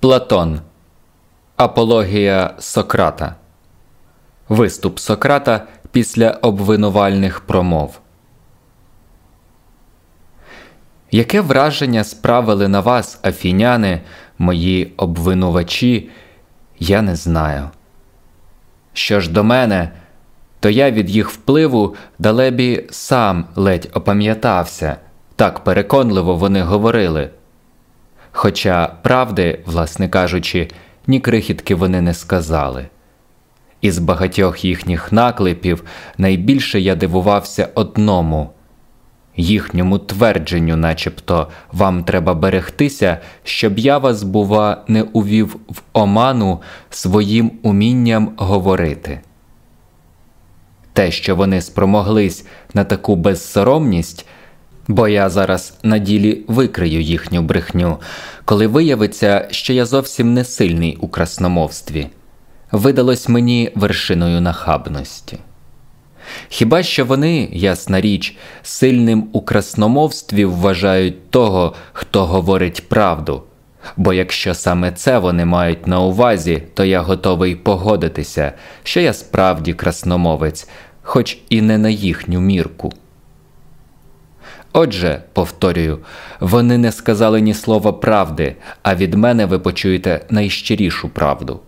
Платон Апологія Сократа Виступ Сократа після обвинувальних промов. Яке враження справили на вас, афіняни, мої обвинувачі, я не знаю. Що ж до мене, то я від їх впливу далебі сам ледь опам'ятався, так переконливо вони говорили. Хоча правди, власне кажучи, ні крихітки вони не сказали. Із багатьох їхніх наклепів найбільше я дивувався одному їхньому твердженню, начебто, вам треба берегтися, щоб я вас, бува, не увів в оману своїм умінням говорити. Те, що вони спромоглись на таку безсоромність, бо я зараз на ділі викрию їхню брехню, коли виявиться, що я зовсім не сильний у красномовстві, видалось мені вершиною нахабності. Хіба що вони, ясна річ, сильним у красномовстві вважають того, хто говорить правду, бо якщо саме це вони мають на увазі, то я готовий погодитися, що я справді красномовець, хоч і не на їхню мірку. Отже, повторюю, вони не сказали ні слова правди, а від мене ви почуєте найщирішу правду.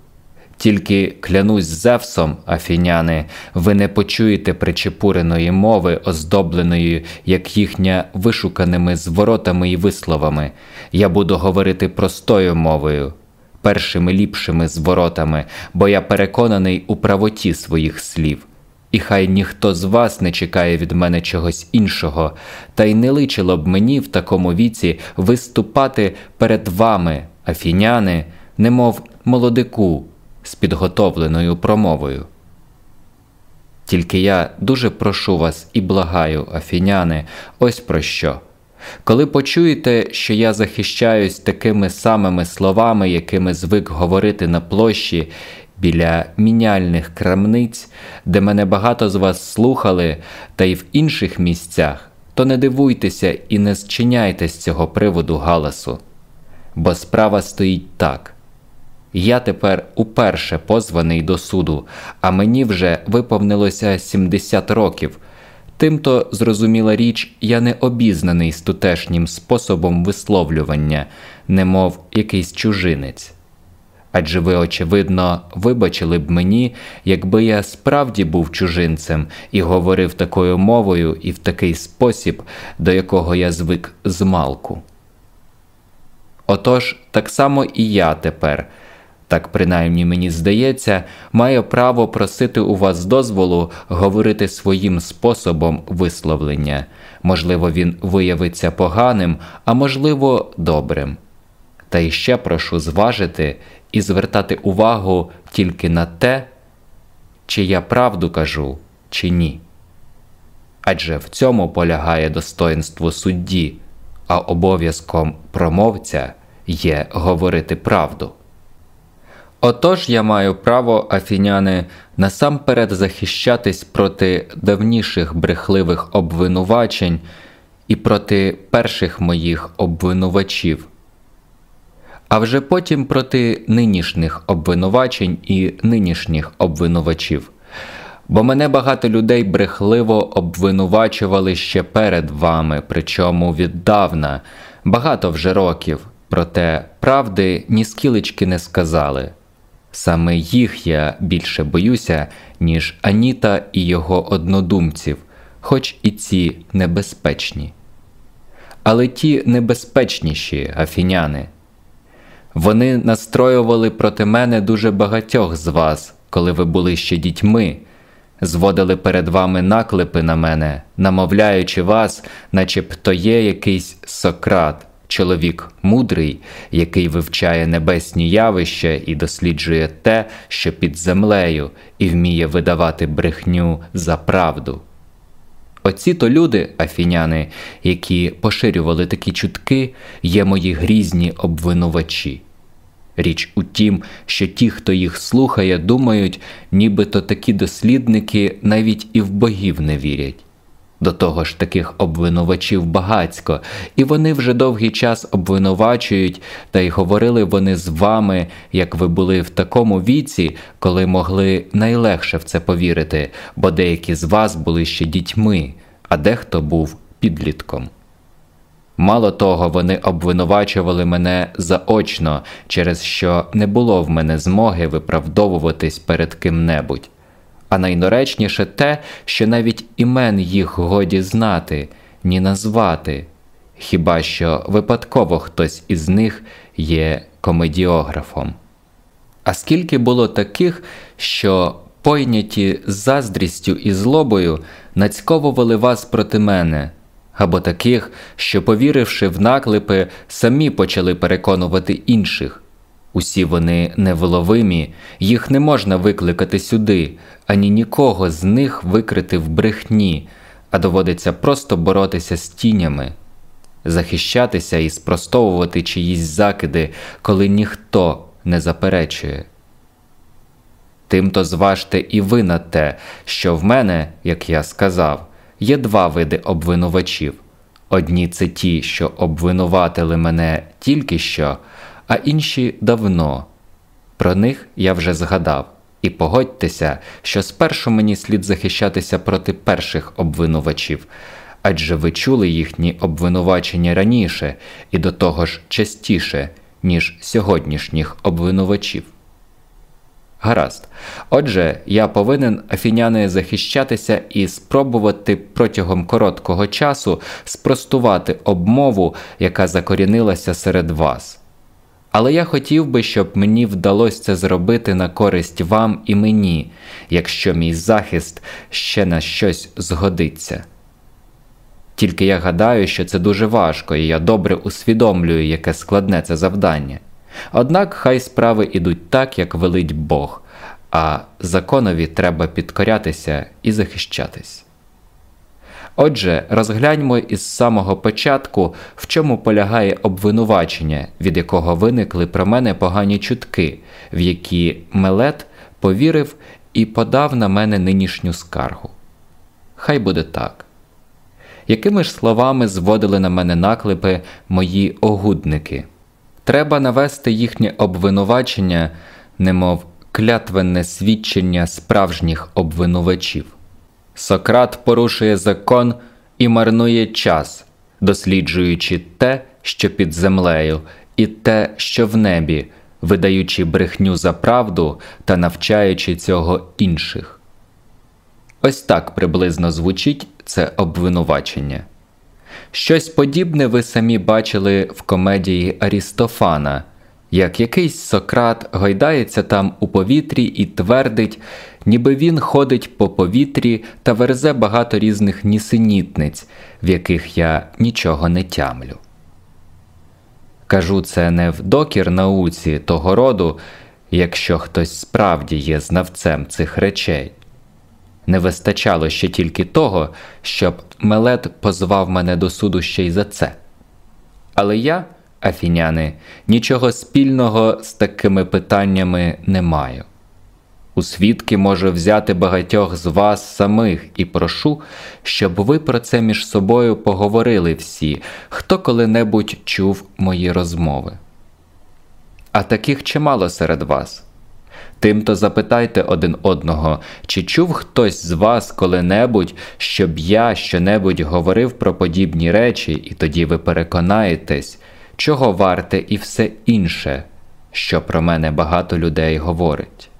Тільки клянусь Зевсом, афіняни, ви не почуєте причепуреної мови, оздобленої, як їхня вишуканими зворотами і висловами. Я буду говорити простою мовою, першими ліпшими зворотами, бо я переконаний у правоті своїх слів. І хай ніхто з вас не чекає від мене чогось іншого, та й не личило б мені в такому віці виступати перед вами, афіняни, немов молодику з підготовленою промовою. Тільки я дуже прошу вас і благаю, афіняни, ось про що. Коли почуєте, що я захищаюсь такими самими словами, якими звик говорити на площі біля міняльних крамниць, де мене багато з вас слухали, та й в інших місцях, то не дивуйтеся і не зчиняйте з цього приводу галасу. Бо справа стоїть так. Я тепер уперше позваний до суду, а мені вже виповнилося 70 років. Тимто, зрозуміла річ, я не обізнаний з тутешнім способом висловлювання, немов якийсь чужинець. Адже ви, очевидно, вибачили б мені, якби я справді був чужинцем і говорив такою мовою і в такий спосіб, до якого я звик з малку. Отож, так само і я тепер так принаймні мені здається, має право просити у вас дозволу говорити своїм способом висловлення. Можливо, він виявиться поганим, а можливо, добрим. Та іще прошу зважити і звертати увагу тільки на те, чи я правду кажу, чи ні. Адже в цьому полягає достоинство судді, а обов'язком промовця є говорити правду. Отож я маю право, афіняни, насамперед захищатись проти давніших брехливих обвинувачень і проти перших моїх обвинувачів, а вже потім проти нинішніх обвинувачень і нинішніх обвинувачів. Бо мене багато людей брехливо обвинувачували ще перед вами, причому віддавна, багато вже років, проте правди ні скілечки не сказали. Саме їх я більше боюся, ніж Аніта і його однодумців, хоч і ці небезпечні. Але ті небезпечніші афіняни. Вони настроювали проти мене дуже багатьох з вас, коли ви були ще дітьми, зводили перед вами наклепи на мене, намовляючи вас, начебто є якийсь Сократ чоловік мудрий, який вивчає небесні явища і досліджує те, що під землею, і вміє видавати брехню за правду. Оці то люди, афіняни, які поширювали такі чутки, є мої грізні обвинувачі. Річ у тім, що ті, хто їх слухає, думають, нібито такі дослідники навіть і в богів не вірять До того ж таких обвинувачів багацько, і вони вже довгий час обвинувачують, та й говорили вони з вами, як ви були в такому віці, коли могли найлегше в це повірити, бо деякі з вас були ще дітьми, а дехто був підлітком. Мало того, вони обвинувачували мене заочно, через що не було в мене змоги виправдовуватись перед ким-небудь а найдоречніше те, що навіть імен їх годі знати, ні назвати, хіба що випадково хтось із них є комедіографом. А скільки було таких, що, пойняті заздрістю і злобою, нацьковували вас проти мене, або таких, що, повіривши в наклепи, самі почали переконувати інших. Усі вони невловимі, їх не можна викликати сюди, ані нікого з них викрити в брехні, а доводиться просто боротися з тінями, захищатися і спростовувати чиїсь закиди, коли ніхто не заперечує. Тимто зважте і ви на те, що в мене, як я сказав, є два види обвинувачів одні це ті, що обвинуватили мене тільки що а інші давно. Про них я вже згадав, і погодьтеся, що спершу мені слід захищатися проти перших обвинувачів, адже ви чули їхні обвинувачення раніше і до того ж частіше, ніж сьогоднішніх обвинувачів. Гаразд. Отже, я повинен афіняни захищатися і спробувати протягом короткого часу спростувати обмову, яка закорінилася серед вас. Але я хотів би, щоб мені вдалося це зробити на користь вам і мені, якщо мій захист ще на щось згодиться. Тільки я гадаю, що це дуже важко, і я добре усвідомлюю, яке складне це завдання. Однак хай справи ідуть так, як велить Бог, а законові треба підкорятися і захищатись. Отже, розгляньмо із самого початку, в чому полягає обвинувачення, від якого виникли про мене погані чутки, в які Мелет повірив і подав на мене нинішню скаргу. Хай буде так. Якими ж словами зводили на мене наклепи мої огудники? Треба навести їхнє обвинувачення, немов клятвенне свідчення справжніх обвинувачів. Сократ порушує закон і марнує час, досліджуючи те, що під землею, і те, що в небі, видаючи брехню за правду та навчаючи цього інших. Ось так приблизно звучить це обвинувачення. Щось подібне ви самі бачили в комедії Арістофана, як якийсь Сократ гойдається там у повітрі і твердить, ніби він ходить по повітрі та верзе багато різних нісенітниць, в яких я нічого не тямлю. Кажу це не в докір науці того роду, якщо хтось справді є знавцем цих речей. Не вистачало ще тільки того, щоб Мелет позвав мене до суду ще й за це. Але я, афіняни, нічого спільного з такими питаннями не маю. У свідки можу взяти багатьох з вас самих і прошу, щоб ви про це між собою поговорили всі, хто коли-небудь чув мої розмови. А таких чимало серед вас. Тимто запитайте один одного, чи чув хтось з вас коли-небудь, щоб я щонебудь говорив про подібні речі, і тоді ви переконаєтесь, чого варте і все інше, що про мене багато людей говорить.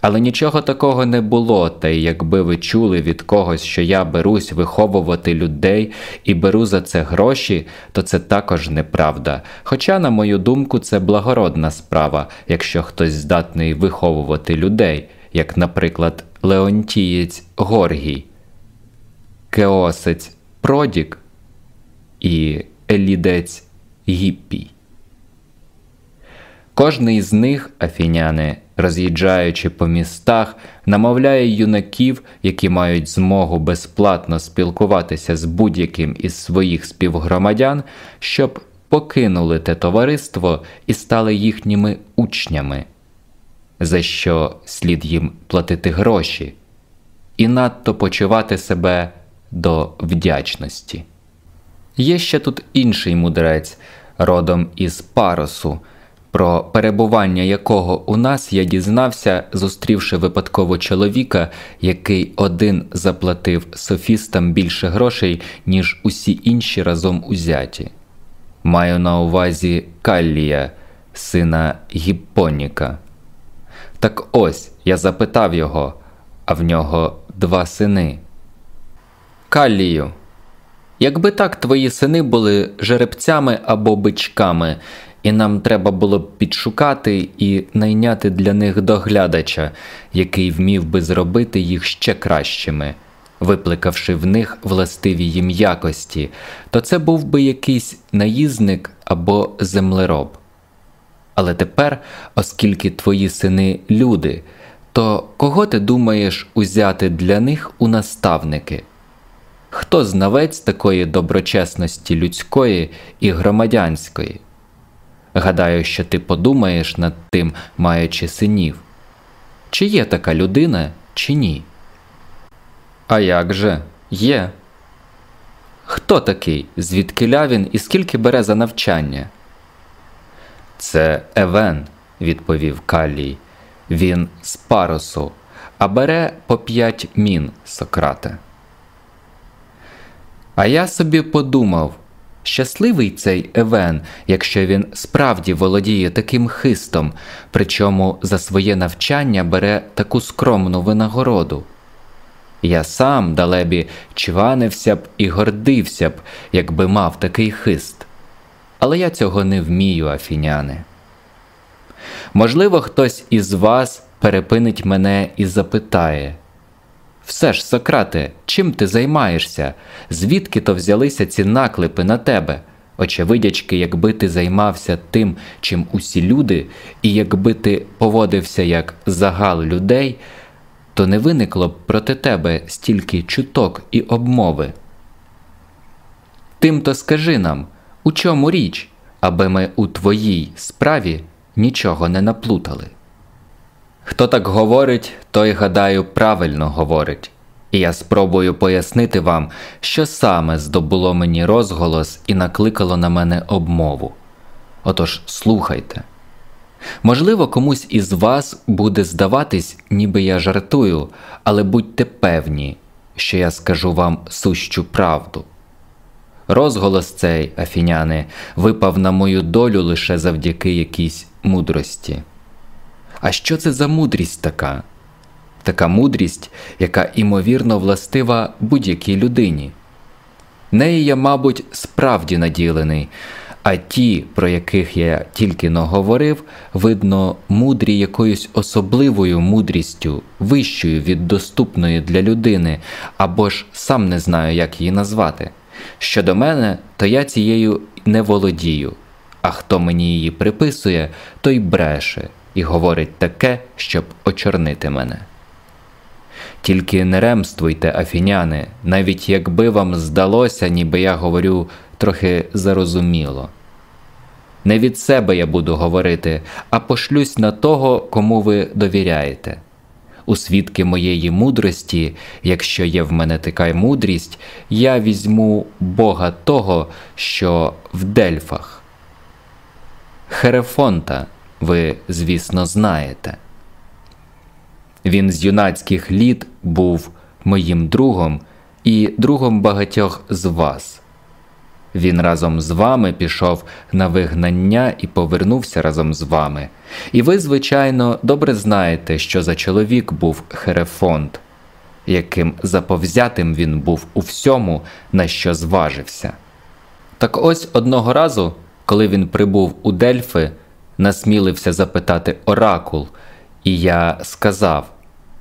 Але нічого такого не було, та й якби ви чули від когось, що я берусь виховувати людей і беру за це гроші, то це також неправда. Хоча, на мою думку, це благородна справа, якщо хтось здатний виховувати людей, як, наприклад, Леонтієць Горгій, Кеосець Продік і Елідець Гіппій. Кожний з них, афіняни, роз'їжджаючи по містах, намовляє юнаків, які мають змогу безплатно спілкуватися з будь-яким із своїх співгромадян, щоб покинули те товариство і стали їхніми учнями, за що слід їм платити гроші, і надто почувати себе до вдячності. Є ще тут інший мудрець, родом із Паросу, про перебування якого у нас я дізнався, зустрівши випадково чоловіка, який один заплатив софістам більше грошей, ніж усі інші разом узяті. Маю на увазі Каллія, сина Гіппоніка. Так ось я запитав його, а в нього два сини. Каллію, якби так твої сини були жеребцями або бичками, і нам треба було б підшукати і найняти для них доглядача, який вмів би зробити їх ще кращими, викликавши в них властиві їм якості, то це був би якийсь наїзник або землероб. Але тепер, оскільки твої сини люди, то кого ти думаєш узяти для них у наставники? Хто знавець такої доброчесності людської і громадянської? Гадаю, що ти подумаєш над тим, маючи синів. Чи є така людина, чи ні? А як же є? Хто такий, звідки він і скільки бере за навчання? Це Евен, відповів Калій. Він з парусу, а бере по п'ять мін Сократе. А я собі подумав щасливий цей Евен, якщо він справді володіє таким хистом, причому за своє навчання бере таку скромну винагороду. Я сам далебі чванився б і гордився б, якби мав такий хист. Але я цього не вмію, афіняни. Можливо, хтось із вас перепинить мене і запитає все ж, Сократе, чим ти займаєшся? Звідки то взялися ці наклепи на тебе? Очевидячки, якби ти займався тим, чим усі люди, і якби ти поводився як загал людей, то не виникло б проти тебе стільки чуток і обмови. Тим то скажи нам, у чому річ, аби ми у твоїй справі нічого не наплутали. Хто так говорить, той, гадаю, правильно говорить, і я спробую пояснити вам, що саме здобуло мені розголос і накликало на мене обмову. Отож, слухайте. Можливо, комусь із вас буде здаватись, ніби я жартую, але будьте певні, що я скажу вам сущу правду. Розголос цей, афіняни, випав на мою долю лише завдяки якійсь мудрості. А що це за мудрість така? Така мудрість, яка імовірно властива будь-якій людині. Неї я, мабуть, справді наділений, а ті, про яких я тільки но говорив, видно, мудрі якоюсь особливою мудрістю, вищою від доступної для людини, або ж сам не знаю, як її назвати. Щодо мене, то я цією не володію, а хто мені її приписує, той бреше і говорить таке, щоб очорнити мене. Тільки не ремствуйте, афіняни, навіть якби вам здалося, ніби я говорю трохи зарозуміло. Не від себе я буду говорити, а пошлюсь на того, кому ви довіряєте. У свідки моєї мудрості, якщо є в мене така мудрість, я візьму Бога того, що в Дельфах. Херефонта ви, звісно, знаєте. Він з юнацьких літ був моїм другом і другом багатьох з вас. Він разом з вами пішов на вигнання і повернувся разом з вами. І ви, звичайно, добре знаєте, що за чоловік був Херефонт, яким заповзятим він був у всьому, на що зважився. Так ось одного разу, коли він прибув у Дельфи, насмілився запитати оракул, і я сказав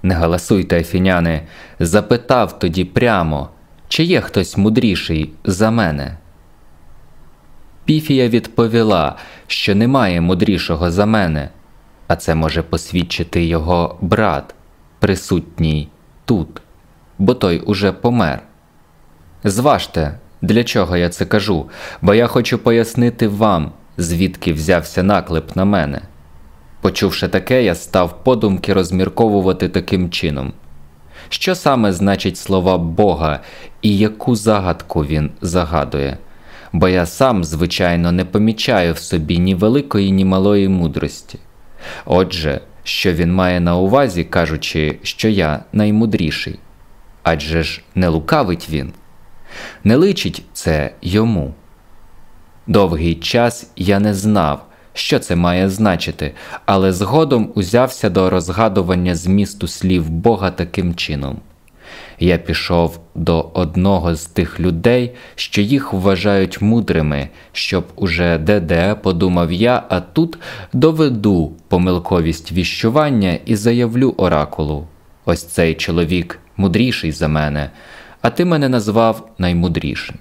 не галасуйте, афіняни, запитав тоді прямо, чи є хтось мудріший за мене. Піфія відповіла, що немає мудрішого за мене, а це може посвідчити його брат, присутній тут, бо той уже помер. Зважте, для чого я це кажу, бо я хочу пояснити вам, звідки взявся наклеп на мене. Почувши таке, я став подумки розмірковувати таким чином. Що саме значить слова Бога і яку загадку він загадує? Бо я сам, звичайно, не помічаю в собі ні великої, ні малої мудрості. Отже, що він має на увазі, кажучи, що я наймудріший? Адже ж не лукавить він, не личить це йому. Довгий час я не знав, що це має значити, але згодом узявся до розгадування змісту слів Бога таким чином. Я пішов до одного з тих людей, що їх вважають мудрими, щоб уже де-де подумав я, а тут доведу помилковість віщування і заявлю оракулу. Ось цей чоловік мудріший за мене, а ти мене назвав наймудрішим.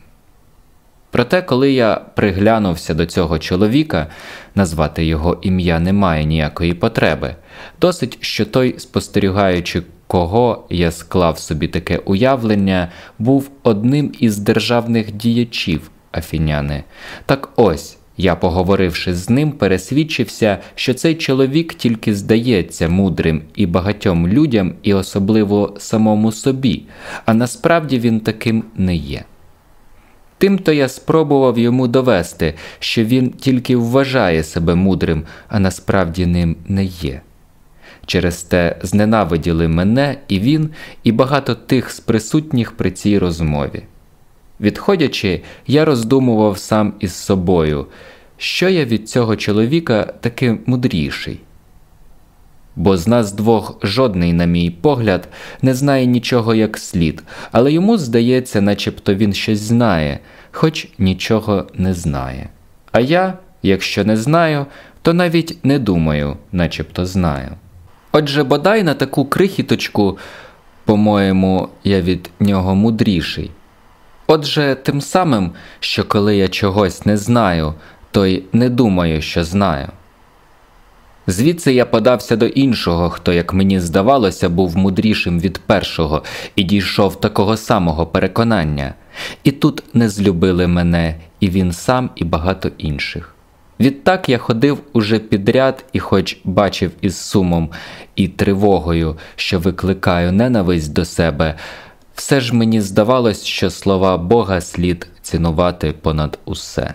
Проте, коли я приглянувся до цього чоловіка, назвати його ім'я немає ніякої потреби, досить, що той, спостерігаючи, кого я склав собі таке уявлення, був одним із державних діячів афіняни. Так ось. Я, поговоривши з ним, пересвідчився, що цей чоловік тільки здається мудрим і багатьом людям, і особливо самому собі, а насправді він таким не є. Тимто я спробував йому довести, що він тільки вважає себе мудрим, а насправді ним не є. Через те зненавиділи мене і він, і багато тих з присутніх при цій розмові. Відходячи, я роздумував сам із собою, що я від цього чоловіка таки мудріший. Бо з нас двох жодний, на мій погляд, не знає нічого як слід, але йому здається, начебто він щось знає, хоч нічого не знає. А я, якщо не знаю, то навіть не думаю, начебто знаю. Отже, бодай на таку крихіточку, по-моєму, я від нього мудріший. Отже, тим самим, що коли я чогось не знаю, то й не думаю, що знаю. Звідси я подався до іншого, хто, як мені здавалося, був мудрішим від першого і дійшов такого самого переконання, і тут не злюбили мене, і він сам, і багато інших. Відтак я ходив уже підряд і, хоч бачив із сумом і тривогою, що викликаю ненависть до себе, все ж мені здавалось, що слова Бога слід цінувати понад усе.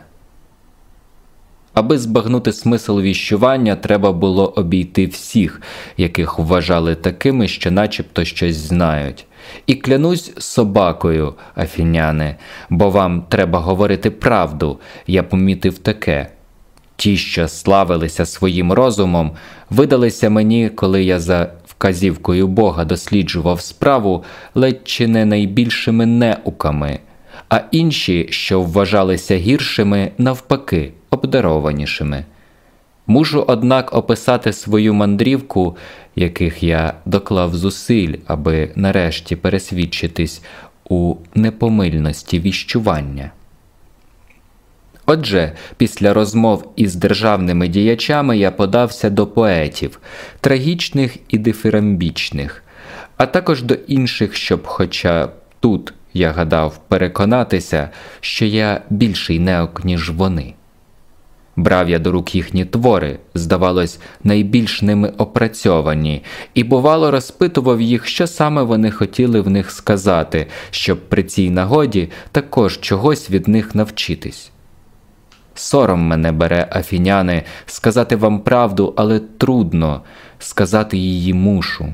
Аби збагнути смисл віщування, треба було обійти всіх, яких вважали такими, що начебто щось знають. І клянусь собакою, афіняни, бо вам треба говорити правду, я помітив таке. Ті, що славилися своїм розумом, видалися мені, коли я за вказівкою Бога досліджував справу, ледь чи не найбільшими неуками, а інші, що вважалися гіршими, навпаки, обдарованішими. Мушу, однак, описати свою мандрівку, яких я доклав зусиль, аби нарешті пересвідчитись у непомильності віщування. Отже, після розмов із державними діячами я подався до поетів, трагічних і дифирамбічних, а також до інших, щоб, хоча тут, я гадав, переконатися, що я більший неок, ніж вони. Брав я до рук їхні твори, здавалось, найбільш ними опрацьовані, і, бувало, розпитував їх, що саме вони хотіли в них сказати, щоб при цій нагоді також чогось від них навчитись. Сором мене бере, афіняни, сказати вам правду, але трудно сказати її мушу.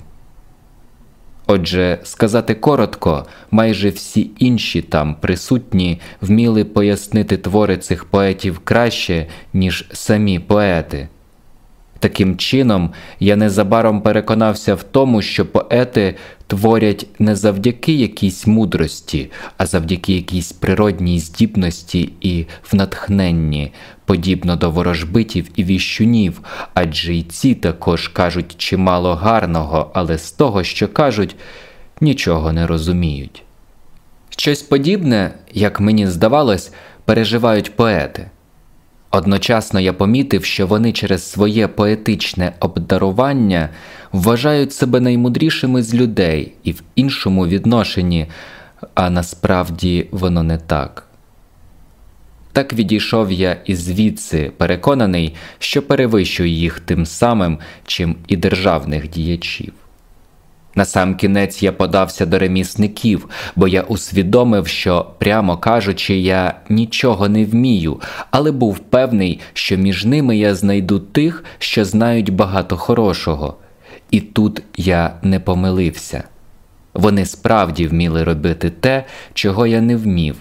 Отже, сказати коротко, майже всі інші там присутні вміли пояснити твори цих поетів краще, ніж самі поети. Таким чином, я незабаром переконався в тому, що поети творять не завдяки якійсь мудрості, а завдяки якійсь природній здібності і в натхненні, подібно до ворожбитів і віщунів, адже й ці також кажуть чимало гарного, але з того, що кажуть, нічого не розуміють. Щось подібне, як мені здавалось, переживають поети. Одночасно я помітив, що вони через своє поетичне обдарування вважають себе наймудрішими з людей і в іншому відношенні, а насправді воно не так. Так відійшов я і звідси, переконаний, що перевищую їх тим самим, чим і державних діячів. Насамкінець я подався до ремісників, бо я усвідомив, що, прямо кажучи, я нічого не вмію, але був певний, що між ними я знайду тих, що знають багато хорошого. І тут я не помилився. Вони справді вміли робити те, чого я не вмів,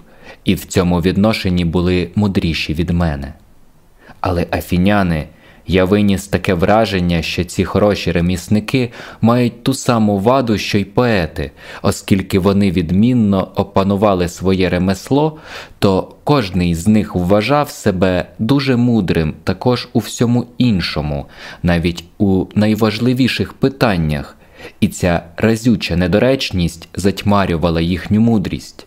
і в цьому відношенні були мудріші від мене. Але афіняни я виніс таке враження, що ці хороші ремісники мають ту саму ваду, що й поети, оскільки вони відмінно опанували своє ремесло, то кожний з них вважав себе дуже мудрим також у всьому іншому, навіть у найважливіших питаннях, і ця разюча недоречність затьмарювала їхню мудрість.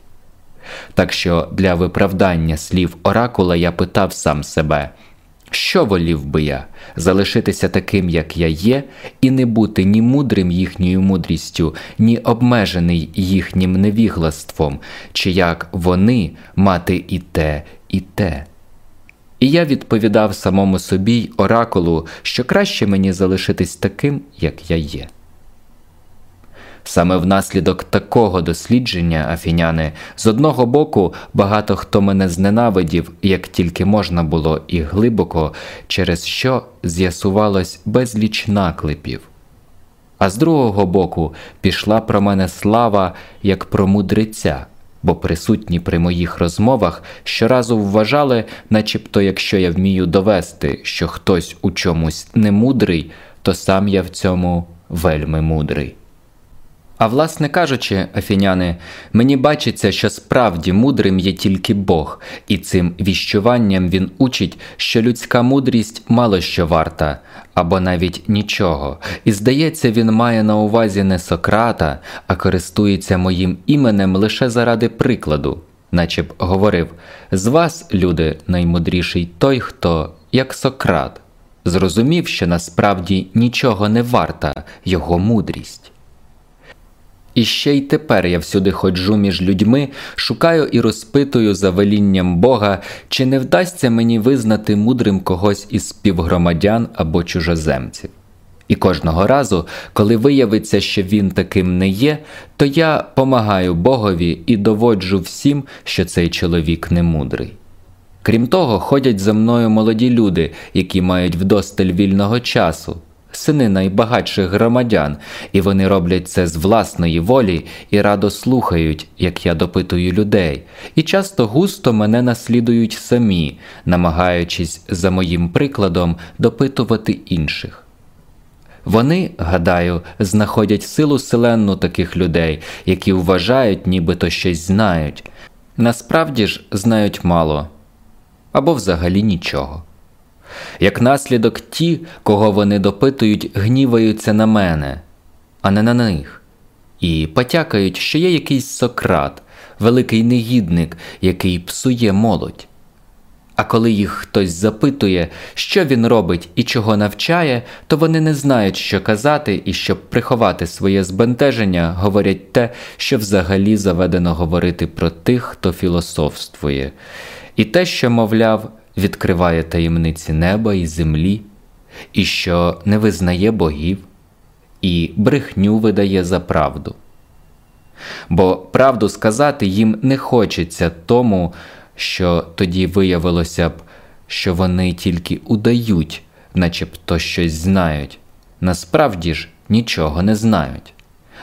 Так що для виправдання слів оракула я питав сам себе. Що волів би я залишитися таким, як я є, і не бути ні мудрим їхньою мудрістю, ні обмежений їхнім невіглаством, чи як вони мати і те, і те. І я відповідав самому собі й оракулу, що краще мені залишитись таким, як я є. Саме внаслідок такого дослідження, афіняни, з одного боку, багато хто мене зненавидів, як тільки можна було, і глибоко, через що з'ясувалось безліч наклепів. А з другого боку, пішла про мене слава як про мудреця, бо присутні при моїх розмовах щоразу вважали, начебто, якщо я вмію довести, що хтось у чомусь не мудрий, то сам я в цьому вельми мудрий. А власне кажучи, афіняни, мені бачиться, що справді мудрим є тільки Бог, і цим віщуванням він учить, що людська мудрість мало що варта, або навіть нічого, і здається, він має на увазі не Сократа, а користується моїм іменем лише заради прикладу, наче б говорив: з вас, люди, наймудріший той, хто, як Сократ, зрозумів, що насправді нічого не варта його мудрість. І ще й тепер я всюди ходжу між людьми, шукаю і розпитую за велінням Бога, чи не вдасться мені визнати мудрим когось із співгромадян або чужоземців. І кожного разу, коли виявиться, що він таким не є, то я помагаю Богові і доводжу всім, що цей чоловік не мудрий. Крім того, ходять за мною молоді люди, які мають вдосталь вільного часу сини найбагатших громадян, і вони роблять це з власної волі і радо слухають, як я допитую людей, і часто густо мене наслідують самі, намагаючись за моїм прикладом допитувати інших. Вони, гадаю, знаходять силу селенну таких людей, які вважають, нібито щось знають, насправді ж знають мало або взагалі нічого. Як наслідок, ті, кого вони допитують, гніваються на мене, а не на них, і потякають, що є якийсь Сократ, великий негідник, який псує молодь. А коли їх хтось запитує, що він робить і чого навчає, то вони не знають, що казати, і щоб приховати своє збентеження, говорять те, що взагалі заведено говорити про тих, хто філософствує, і те, що, мовляв, відкриває таємниці неба і землі, і що не визнає богів, і брехню видає за правду. Бо правду сказати їм не хочеться тому, що тоді виявилося б, що вони тільки удають, начебто щось знають, насправді ж нічого не знають,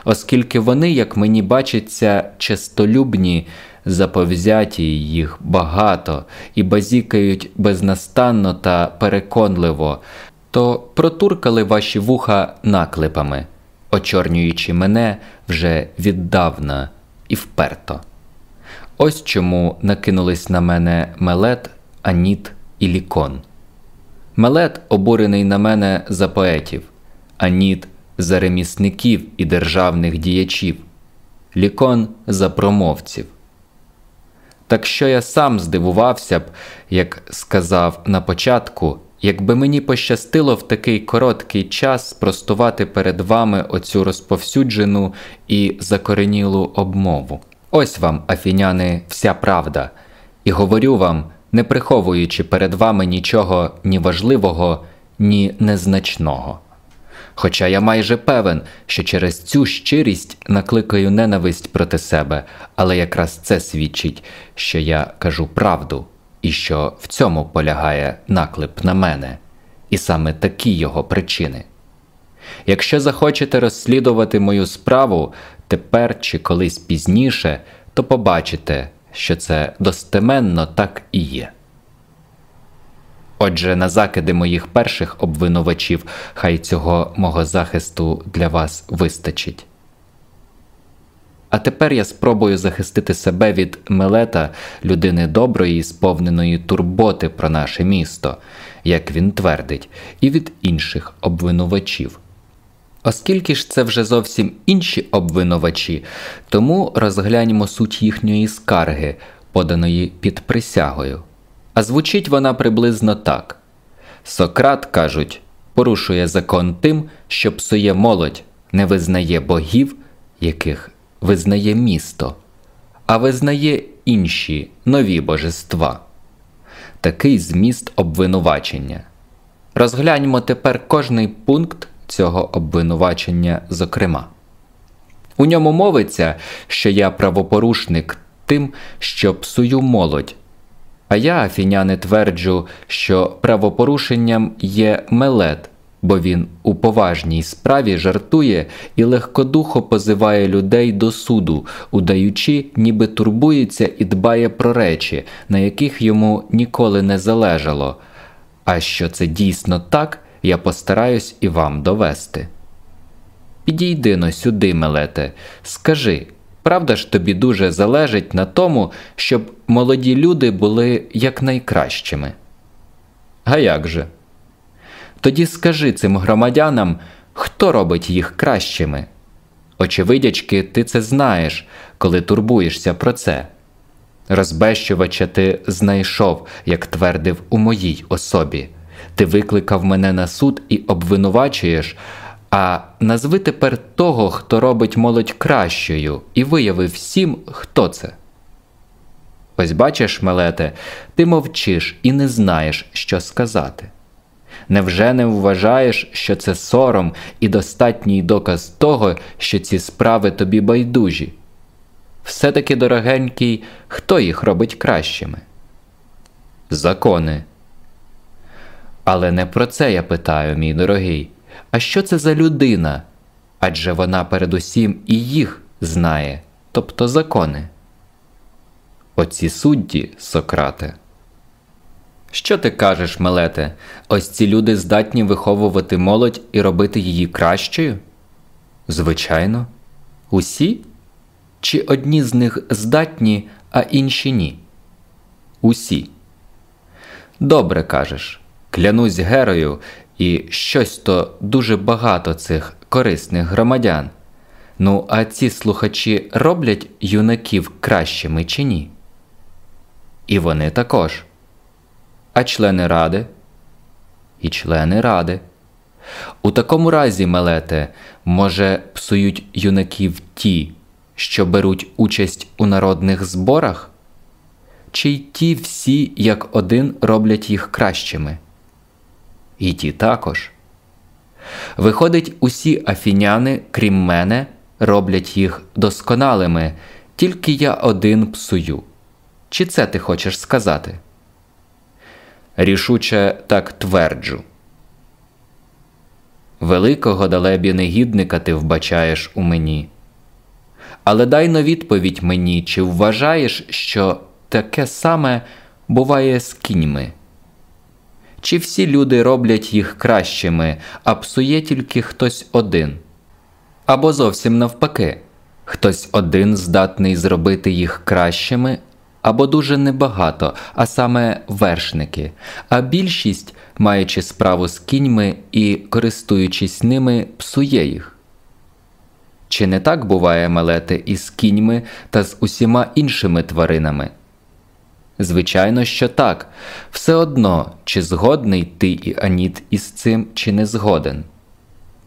оскільки вони, як мені бачиться, честолюбні заповзяті їх багато і базікають безнастанно та переконливо, то протуркали ваші вуха наклепами, очорнюючи мене вже віддавна і вперто. Ось чому накинулись на мене мелет, аніт і лікон. Мелет обурений на мене за поетів, аніт за ремісників і державних діячів, лікон за промовців. Так що я сам здивувався б, як сказав на початку, якби мені пощастило в такий короткий час спростувати перед вами оцю розповсюджену і закоренілу обмову. Ось вам, афіняни, вся правда, і говорю вам, не приховуючи перед вами нічого ні важливого, ні незначного. Хоча я майже певен, що через цю щирість накликаю ненависть проти себе, але якраз це свідчить, що я кажу правду і що в цьому полягає наклеп на мене, і саме такі його причини. Якщо захочете розслідувати мою справу тепер чи колись пізніше, то побачите, що це достеменно так і є. Отже, на закиди моїх перших обвинувачів хай цього мого захисту для вас вистачить. А тепер я спробую захистити себе від Мелета, людини доброї, сповненої турботи про наше місто, як він твердить, і від інших обвинувачів. Оскільки ж це вже зовсім інші обвинувачі, тому розгляньмо суть їхньої скарги, поданої під присягою. А звучить вона приблизно так: Сократ, кажуть, порушує закон тим, що псує молодь, не визнає богів, яких визнає місто, а визнає інші нові божества. Такий зміст обвинувачення. Розгляньмо тепер кожний пункт цього обвинувачення, зокрема. У ньому мовиться, що я правопорушник тим, що псую молодь. А я, афіняни, тверджу, що правопорушенням є мелет, бо він у поважній справі жартує і легкодухо позиває людей до суду, удаючи, ніби турбується і дбає про речі, на яких йому ніколи не залежало. А що це дійсно так, я постараюсь і вам довести. Підійди но сюди, Мелете, скажи. Правда ж тобі дуже залежить на тому, щоб молоді люди були якнайкращими? А як же? Тоді скажи цим громадянам, хто робить їх кращими. Очевидячки, ти це знаєш, коли турбуєшся про це. Розбещувача ти знайшов, як твердив у моїй особі. Ти викликав мене на суд і обвинувачуєш. А назви тепер того, хто робить молодь кращою, і вияви всім, хто це. Ось бачиш, Мелете, ти мовчиш і не знаєш, що сказати. Невже не вважаєш, що це сором і достатній доказ того, що ці справи тобі байдужі? Все таки, дорогенький, хто їх робить кращими? Закони. Але не про це я питаю, мій дорогий. А що це за людина? Адже вона передусім і їх знає, тобто закони. Оці судді, Сократе. Що ти кажеш, Мелете? Ось ці люди здатні виховувати молодь і робити її кращою? Звичайно, усі? Чи одні з них здатні, а інші ні? Усі. Добре кажеш. Клянусь герою, і щось то дуже багато цих корисних громадян. Ну, а ці слухачі роблять юнаків кращими чи ні? І вони також. А члени ради? І члени ради. У такому разі, Мелете, може, псують юнаків ті, що беруть участь у народних зборах? Чи й ті всі, як один, роблять їх кращими? І ті також. Виходить, усі афіняни, крім мене, роблять їх досконалими, тільки я один псую. Чи це ти хочеш сказати? Рішуче так тверджу. Великого далебі негідника ти вбачаєш у мені. Але дай но відповідь мені, чи вважаєш, що таке саме буває з кіньми? Чи всі люди роблять їх кращими, а псує тільки хтось один? Або зовсім навпаки, хтось один здатний зробити їх кращими, або дуже небагато, а саме вершники, а більшість, маючи справу з кіньми і користуючись ними, псує їх. Чи не так буває мелети із кіньми та з усіма іншими тваринами? Звичайно, що так, все одно, чи згодний ти і Аніт із цим, чи не згоден.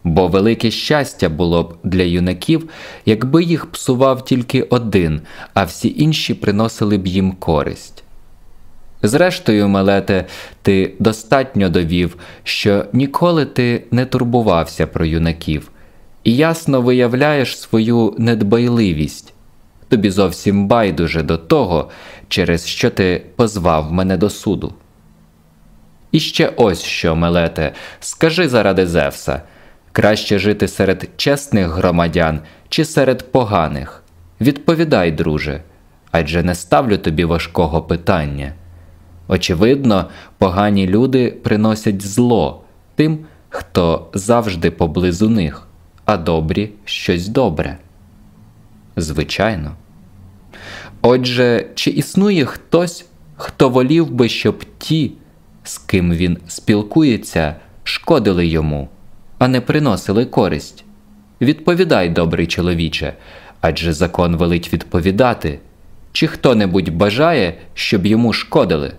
Бо велике щастя було б для юнаків, якби їх псував тільки один, а всі інші приносили б їм користь. Зрештою, Мелете, ти достатньо довів, що ніколи ти не турбувався про юнаків, і ясно виявляєш свою недбайливість. Тобі зовсім байдуже до того, через що ти позвав мене до суду. І ще ось що, Мелете, скажи заради Зевса краще жити серед чесних громадян чи серед поганих? Відповідай, друже, адже не ставлю тобі важкого питання. Очевидно, погані люди приносять зло тим, хто завжди поблизу них, а добрі щось добре. Звичайно. Отже, чи існує хтось, хто волів би, щоб ті, з ким він спілкується, шкодили йому, а не приносили користь? Відповідай, добрий чоловіче, адже закон велить відповідати, чи хто небудь бажає, щоб йому шкодили?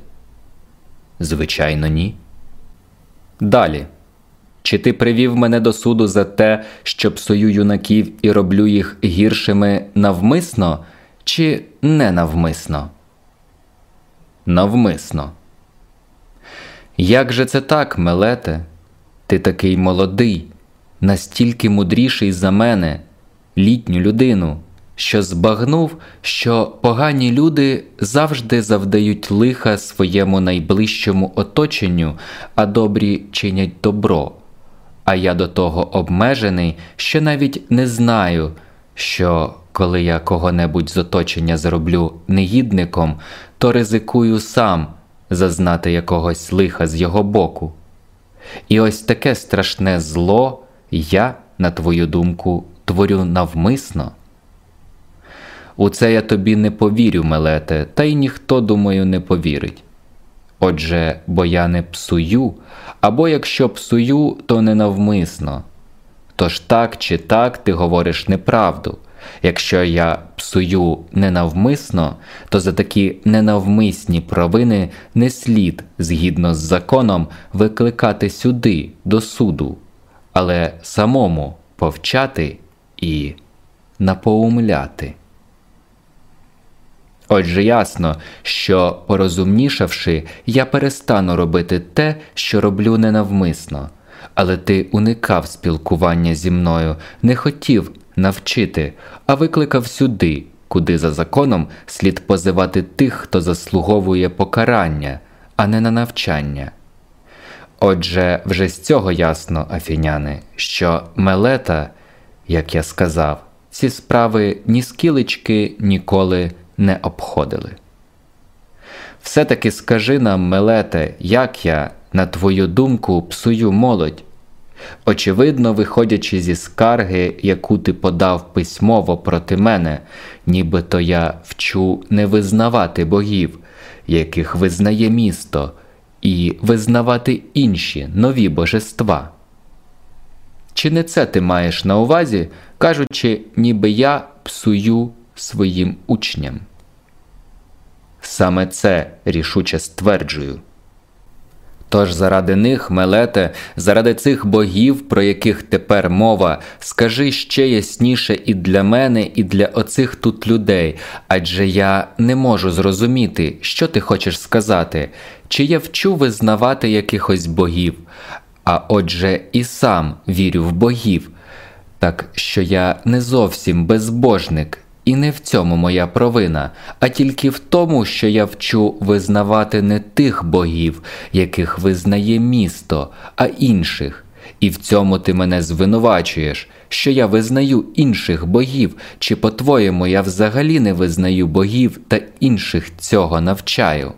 Звичайно, ні. Далі. Чи ти привів мене до суду за те, що псую юнаків і роблю їх гіршими навмисно, чи ненавмисно? Навмисно. Як же це так, Мелете? Ти такий молодий, настільки мудріший за мене, літню людину, що збагнув, що погані люди завжди завдають лиха своєму найближчому оточенню, а добрі чинять добро. А я до того обмежений, що навіть не знаю, що коли я кого-небудь з оточення зроблю негідником, то ризикую сам зазнати якогось лиха з його боку. І ось таке страшне зло я, на твою думку, творю навмисно. У це я тобі не повірю, Мелете, та й ніхто, думаю, не повірить. Отже, бо я не псую, або якщо псую, то не навмисно. Тож так чи так ти говориш неправду. Якщо я псую ненавмисно, то за такі ненавмисні провини не слід, згідно з законом, викликати сюди, до суду, але самому повчати і напоумляти. Отже ясно, що, порозумнішавши, я перестану робити те, що роблю ненавмисно, але ти уникав спілкування зі мною, не хотів навчити, а викликав сюди, куди за законом слід позивати тих, хто заслуговує покарання, а не на навчання. Отже, вже з цього ясно, афіняни, що мелета, як я сказав, ці справи ні скілечки ніколи не обходили. Все таки скажи нам, Мелете, як я, на твою думку, псую молодь. Очевидно, виходячи зі скарги, яку ти подав письмово проти мене, нібито я вчу не визнавати богів, яких визнає місто, і визнавати інші нові божества. Чи не це ти маєш на увазі, кажучи, ніби я псую своїм учням? Саме це рішуче стверджую. Тож заради них, Мелете, заради цих богів, про яких тепер мова, скажи ще ясніше і для мене, і для оцих тут людей, адже я не можу зрозуміти, що ти хочеш сказати, чи я вчу визнавати якихось богів, а отже, і сам вірю в богів, так що я не зовсім безбожник, і не в цьому моя провина, а тільки в тому, що я вчу визнавати не тих богів, яких визнає місто, а інших. І в цьому ти мене звинувачуєш, що я визнаю інших богів, чи, по-твоєму, я взагалі не визнаю богів та інших цього навчаю.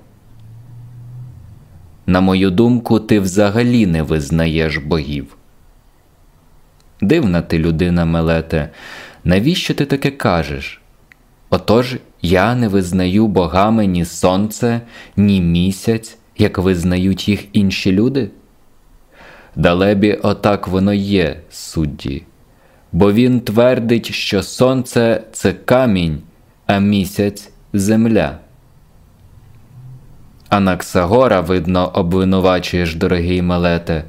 На мою думку, ти взагалі не визнаєш богів. Дивна ти людина, Мелете, навіщо ти таке кажеш? Отож я не визнаю богами ні сонце, ні місяць, як визнають їх інші люди? Далебі отак воно є, судді, бо він твердить, що сонце це камінь, а місяць земля. Анаксагора, видно, обвинувачуєш, дорогий Мелете,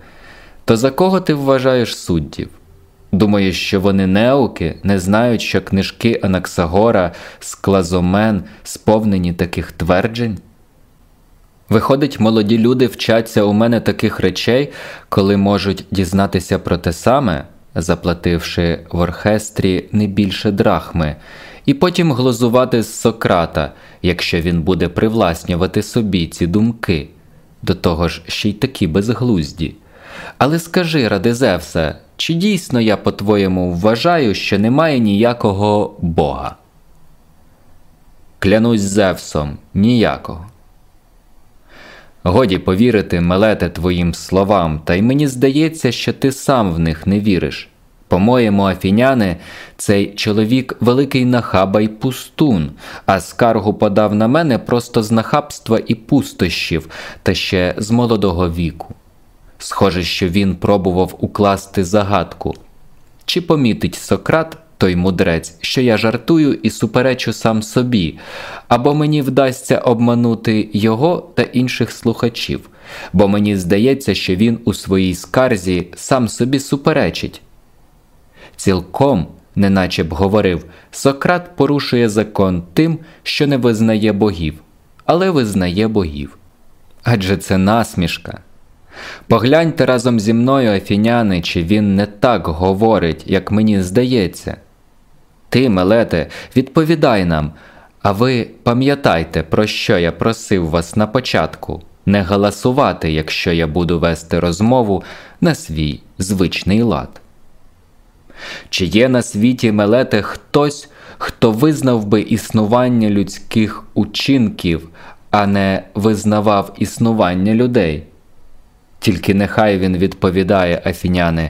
то за кого ти вважаєш суддів? Думаєш, що вони неуки, не знають, що книжки Анаксагора, Склазомен сповнені таких тверджень? Виходить, молоді люди вчаться у мене таких речей, коли можуть дізнатися про те саме, заплативши в оркестрі не більше драхми, і потім глузувати з Сократа, якщо він буде привласнювати собі ці думки, до того ж ще й такі безглузді. Але скажи, ради Зевса, чи дійсно я, по-твоєму, вважаю, що немає ніякого Бога? Клянусь Зевсом, ніякого. Годі повірити, мелете твоїм словам, та й мені здається, що ти сам в них не віриш. По-моєму, афіняни, цей чоловік великий нахаба й пустун, а скаргу подав на мене просто з нахабства і пустощів, та ще з молодого віку. Схоже, що він пробував укласти загадку. Чи помітить Сократ, той мудрець, що я жартую і суперечу сам собі, або мені вдасться обманути його та інших слухачів, бо мені здається, що він у своїй скарзі сам собі суперечить. Цілком, неначе б говорив, Сократ порушує закон тим, що не визнає богів, але визнає богів. Адже це насмішка. Погляньте разом зі мною, афіняни, чи він не так говорить, як мені здається. Ти, Мелете, відповідай нам, а ви пам'ятайте, про що я просив вас на початку не галасувати, якщо я буду вести розмову на свій звичний лад. Чи є на світі Мелете хтось, хто визнав би існування людських учинків, а не визнавав існування людей? Тільки нехай він відповідає афіняни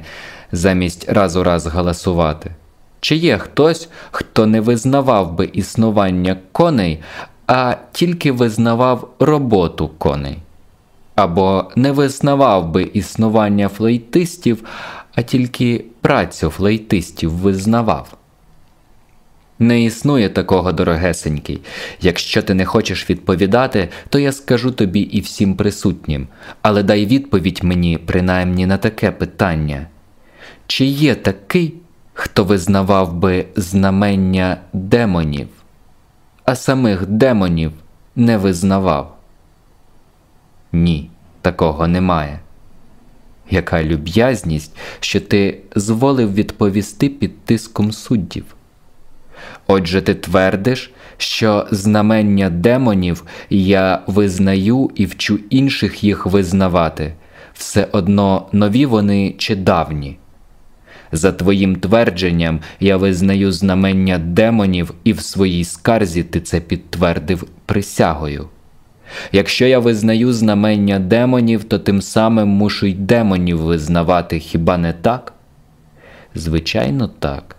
замість раз у раз галасувати. Чи є хтось, хто не визнавав би існування коней, а тільки визнавав роботу коней? Або не визнавав би існування флейтистів, а тільки працю флейтистів визнавав? Не існує такого дорогесенький. Якщо ти не хочеш відповідати, то я скажу тобі і всім присутнім, але дай відповідь мені принаймні на таке питання: чи є такий, хто визнавав би знамення демонів, а самих демонів не визнавав? Ні, такого немає. Яка люб'язність, що ти зволив відповісти під тиском суддів? Отже, ти твердиш, що знамення демонів я визнаю і вчу інших їх визнавати, все одно нові вони чи давні. За твоїм твердженням, я визнаю знамення демонів, і в своїй скарзі ти це підтвердив присягою. Якщо я визнаю знамення демонів, то тим самим мушу й демонів визнавати хіба не так? Звичайно, так.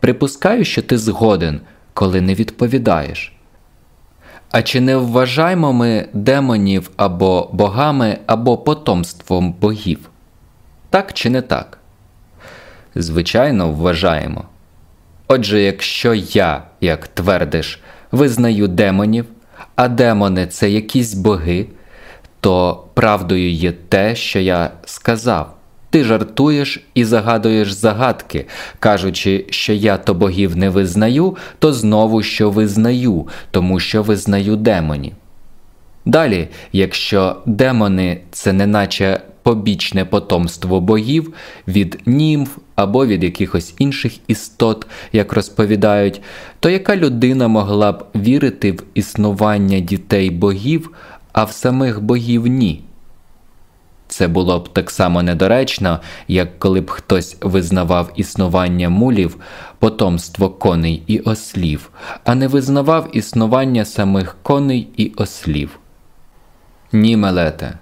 Припускаю, що ти згоден, коли не відповідаєш. А чи не вважаємо ми демонів або богами, або потомством богів? Так чи не так? Звичайно, вважаємо. Отже, якщо я, як твердиш, визнаю демонів, а демони це якісь боги, то правдою є те, що я сказав. Ти жартуєш і загадуєш загадки, кажучи, що я то богів не визнаю, то знову що визнаю, тому що визнаю демонів. Далі, якщо демони це неначе побічне потомство богів від німф або від якихось інших істот, як розповідають, то яка людина могла б вірити в існування дітей богів, а в самих богів ні? Це було б так само недоречно, як коли б хтось визнавав існування мулів, потомство коней і ослів, а не визнавав існування самих коней і ослів. Ні, Мелете,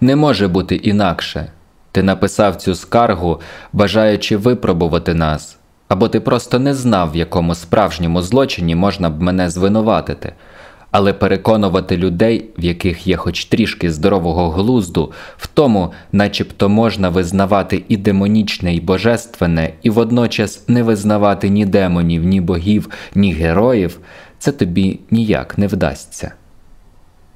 не може бути інакше. Ти написав цю скаргу, бажаючи випробувати нас, або ти просто не знав, в якому справжньому злочині можна б мене звинуватити але переконувати людей, в яких є хоч трішки здорового глузду, в тому, начебто можна визнавати і демонічне, і божественне, і водночас не визнавати ні демонів, ні богів, ні героїв, це тобі ніяк не вдасться.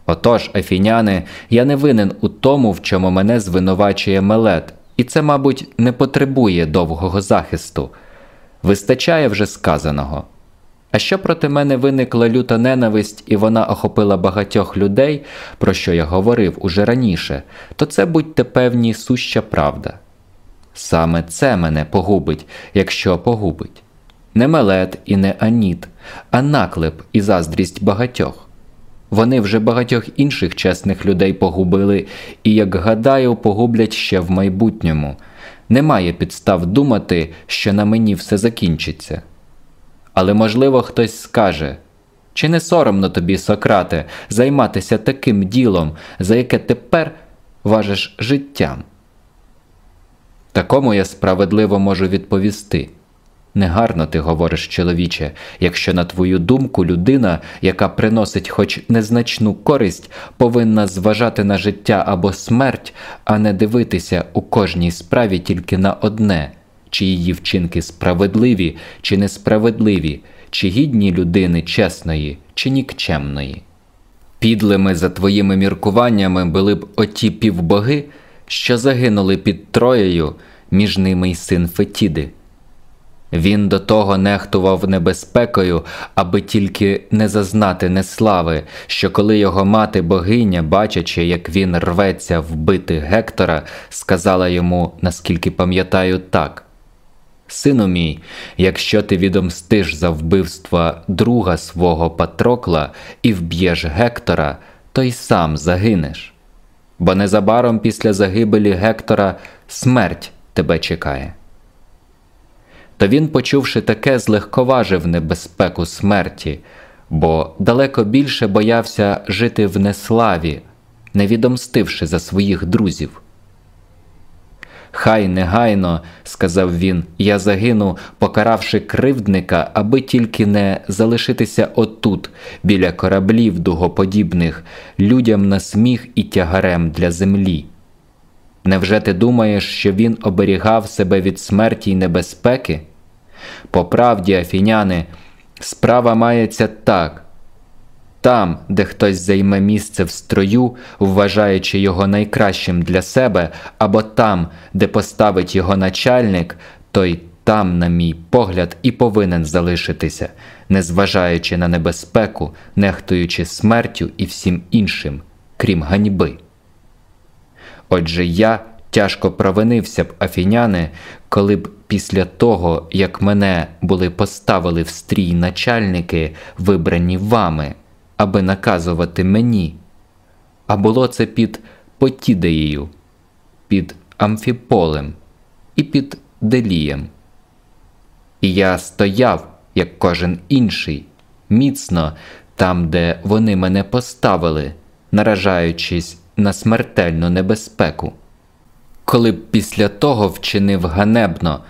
Отож, афіняни, я не винен у тому, в чому мене звинувачує мелет, і це, мабуть, не потребує довгого захисту. Вистачає вже сказаного. А що проти мене виникла люта ненависть, і вона охопила багатьох людей, про що я говорив уже раніше, то це будьте певні суща правда. Саме це мене погубить, якщо погубить. Не мелет і не аніт, а наклеп і заздрість багатьох. Вони вже багатьох інших чесних людей погубили і, як гадаю, погублять ще в майбутньому. Немає підстав думати, що на мені все закінчиться. Але, можливо, хтось скаже чи не соромно тобі, Сократе, займатися таким ділом, за яке тепер важиш життям? Такому я справедливо можу відповісти. Негарно ти говориш, чоловіче, якщо, на твою думку, людина, яка приносить хоч незначну користь, повинна зважати на життя або смерть, а не дивитися у кожній справі тільки на одне, чи її вчинки справедливі, чи несправедливі, чи гідні людини чесної, чи нікчемної. Підлими за твоїми міркуваннями були б оті півбоги, що загинули під Троєю, між ними й син Фетіди. Він до того нехтував небезпекою, аби тільки не зазнати неслави, що коли його мати богиня, бачачи, як він рветься вбити Гектора, сказала йому, наскільки пам'ятаю, так. Сину мій, якщо ти відомстиш за вбивство друга свого Патрокла і вб'єш Гектора, то й сам загинеш. Бо незабаром після загибелі Гектора смерть тебе чекає. То він, почувши таке, злегковажив небезпеку смерті, бо далеко більше боявся жити в неславі, не відомстивши за своїх друзів. Хай негайно, сказав він, я загину, покаравши кривдника, аби тільки не залишитися отут, біля кораблів дугоподібних, людям на сміх і тягарем для землі. Невже ти думаєш, що він оберігав себе від смерті й небезпеки? По правді, афіняни, справа мається так там, де хтось займе місце в строю, вважаючи його найкращим для себе, або там, де поставить його начальник, той там, на мій погляд, і повинен залишитися, незважаючи на небезпеку, нехтуючи смертю і всім іншим, крім ганьби. Отже, я тяжко провинився б афіняни, коли б після того, як мене були поставили в стрій начальники, вибрані вами, аби наказувати мені, а було це під Потідеєю, під Амфіполем і під Делієм. І я стояв, як кожен інший, міцно там, де вони мене поставили, наражаючись на смертельну небезпеку. Коли б після того вчинив ганебно,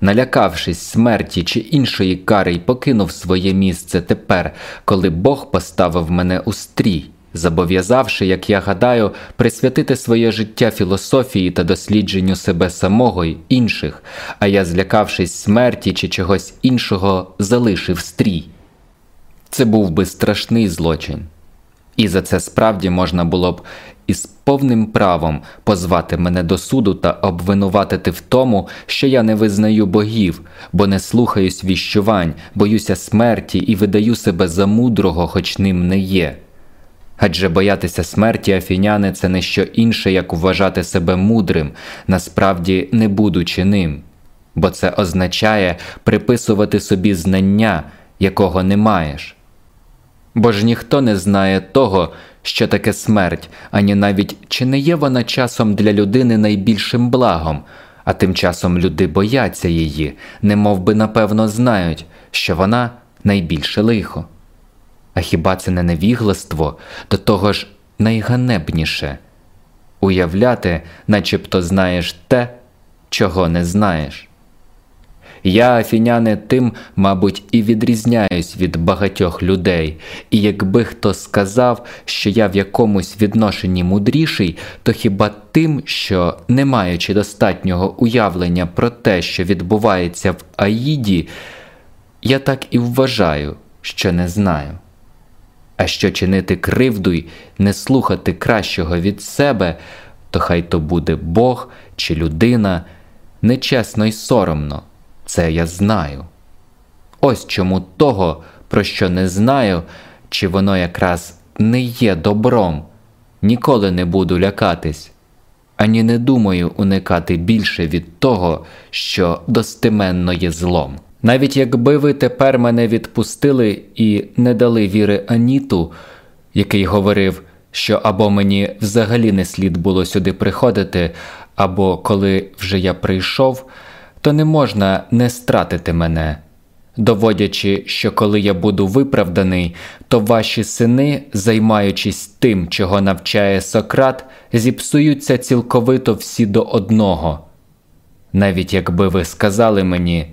налякавшись смерті чи іншої кари й покинув своє місце тепер, коли Бог поставив мене у стрій, зобов'язавши, як я гадаю, присвятити своє життя філософії та дослідженню себе самого й інших, а я, злякавшись смерті чи чогось іншого, залишив стрій. Це був би страшний злочин. І за це справді можна було б із повним правом позвати мене до суду та обвинуватити в тому, що я не визнаю богів, бо не слухаюсь віщувань, боюся смерті і видаю себе за мудрого, хоч ним не є. Адже боятися смерті афіняни це не що інше, як вважати себе мудрим, насправді не будучи ним, бо це означає приписувати собі знання, якого не маєш. Бо ж ніхто не знає того, що таке смерть, ані навіть чи не є вона часом для людини найбільшим благом, а тим часом люди бояться її, не би напевно знають, що вона найбільше лихо. А хіба це не невігластво, до того ж найганебніше уявляти, начебто знаєш те, чого не знаєш. Я, афіняне, тим, мабуть, і відрізняюсь від багатьох людей, і якби хто сказав, що я в якомусь відношенні мудріший, то хіба тим, що, не маючи достатнього уявлення про те, що відбувається в Аїді, я так і вважаю, що не знаю. А що чинити кривду й не слухати кращого від себе, то хай то буде Бог чи людина, нечесно й соромно це я знаю. Ось чому того про що не знаю, чи воно якраз не є добром, ніколи не буду лякатись, ані не думаю уникати більше від того, що достеменно є злом. Навіть якби ви тепер мене відпустили і не дали віри Аніту, який говорив, що або мені взагалі не слід було сюди приходити, або коли вже я прийшов, то не можна не стратити мене, доводячи, що коли я буду виправданий, то ваші сини, займаючись тим, чого навчає Сократ, зіпсуються цілковито всі до одного. Навіть якби ви сказали мені,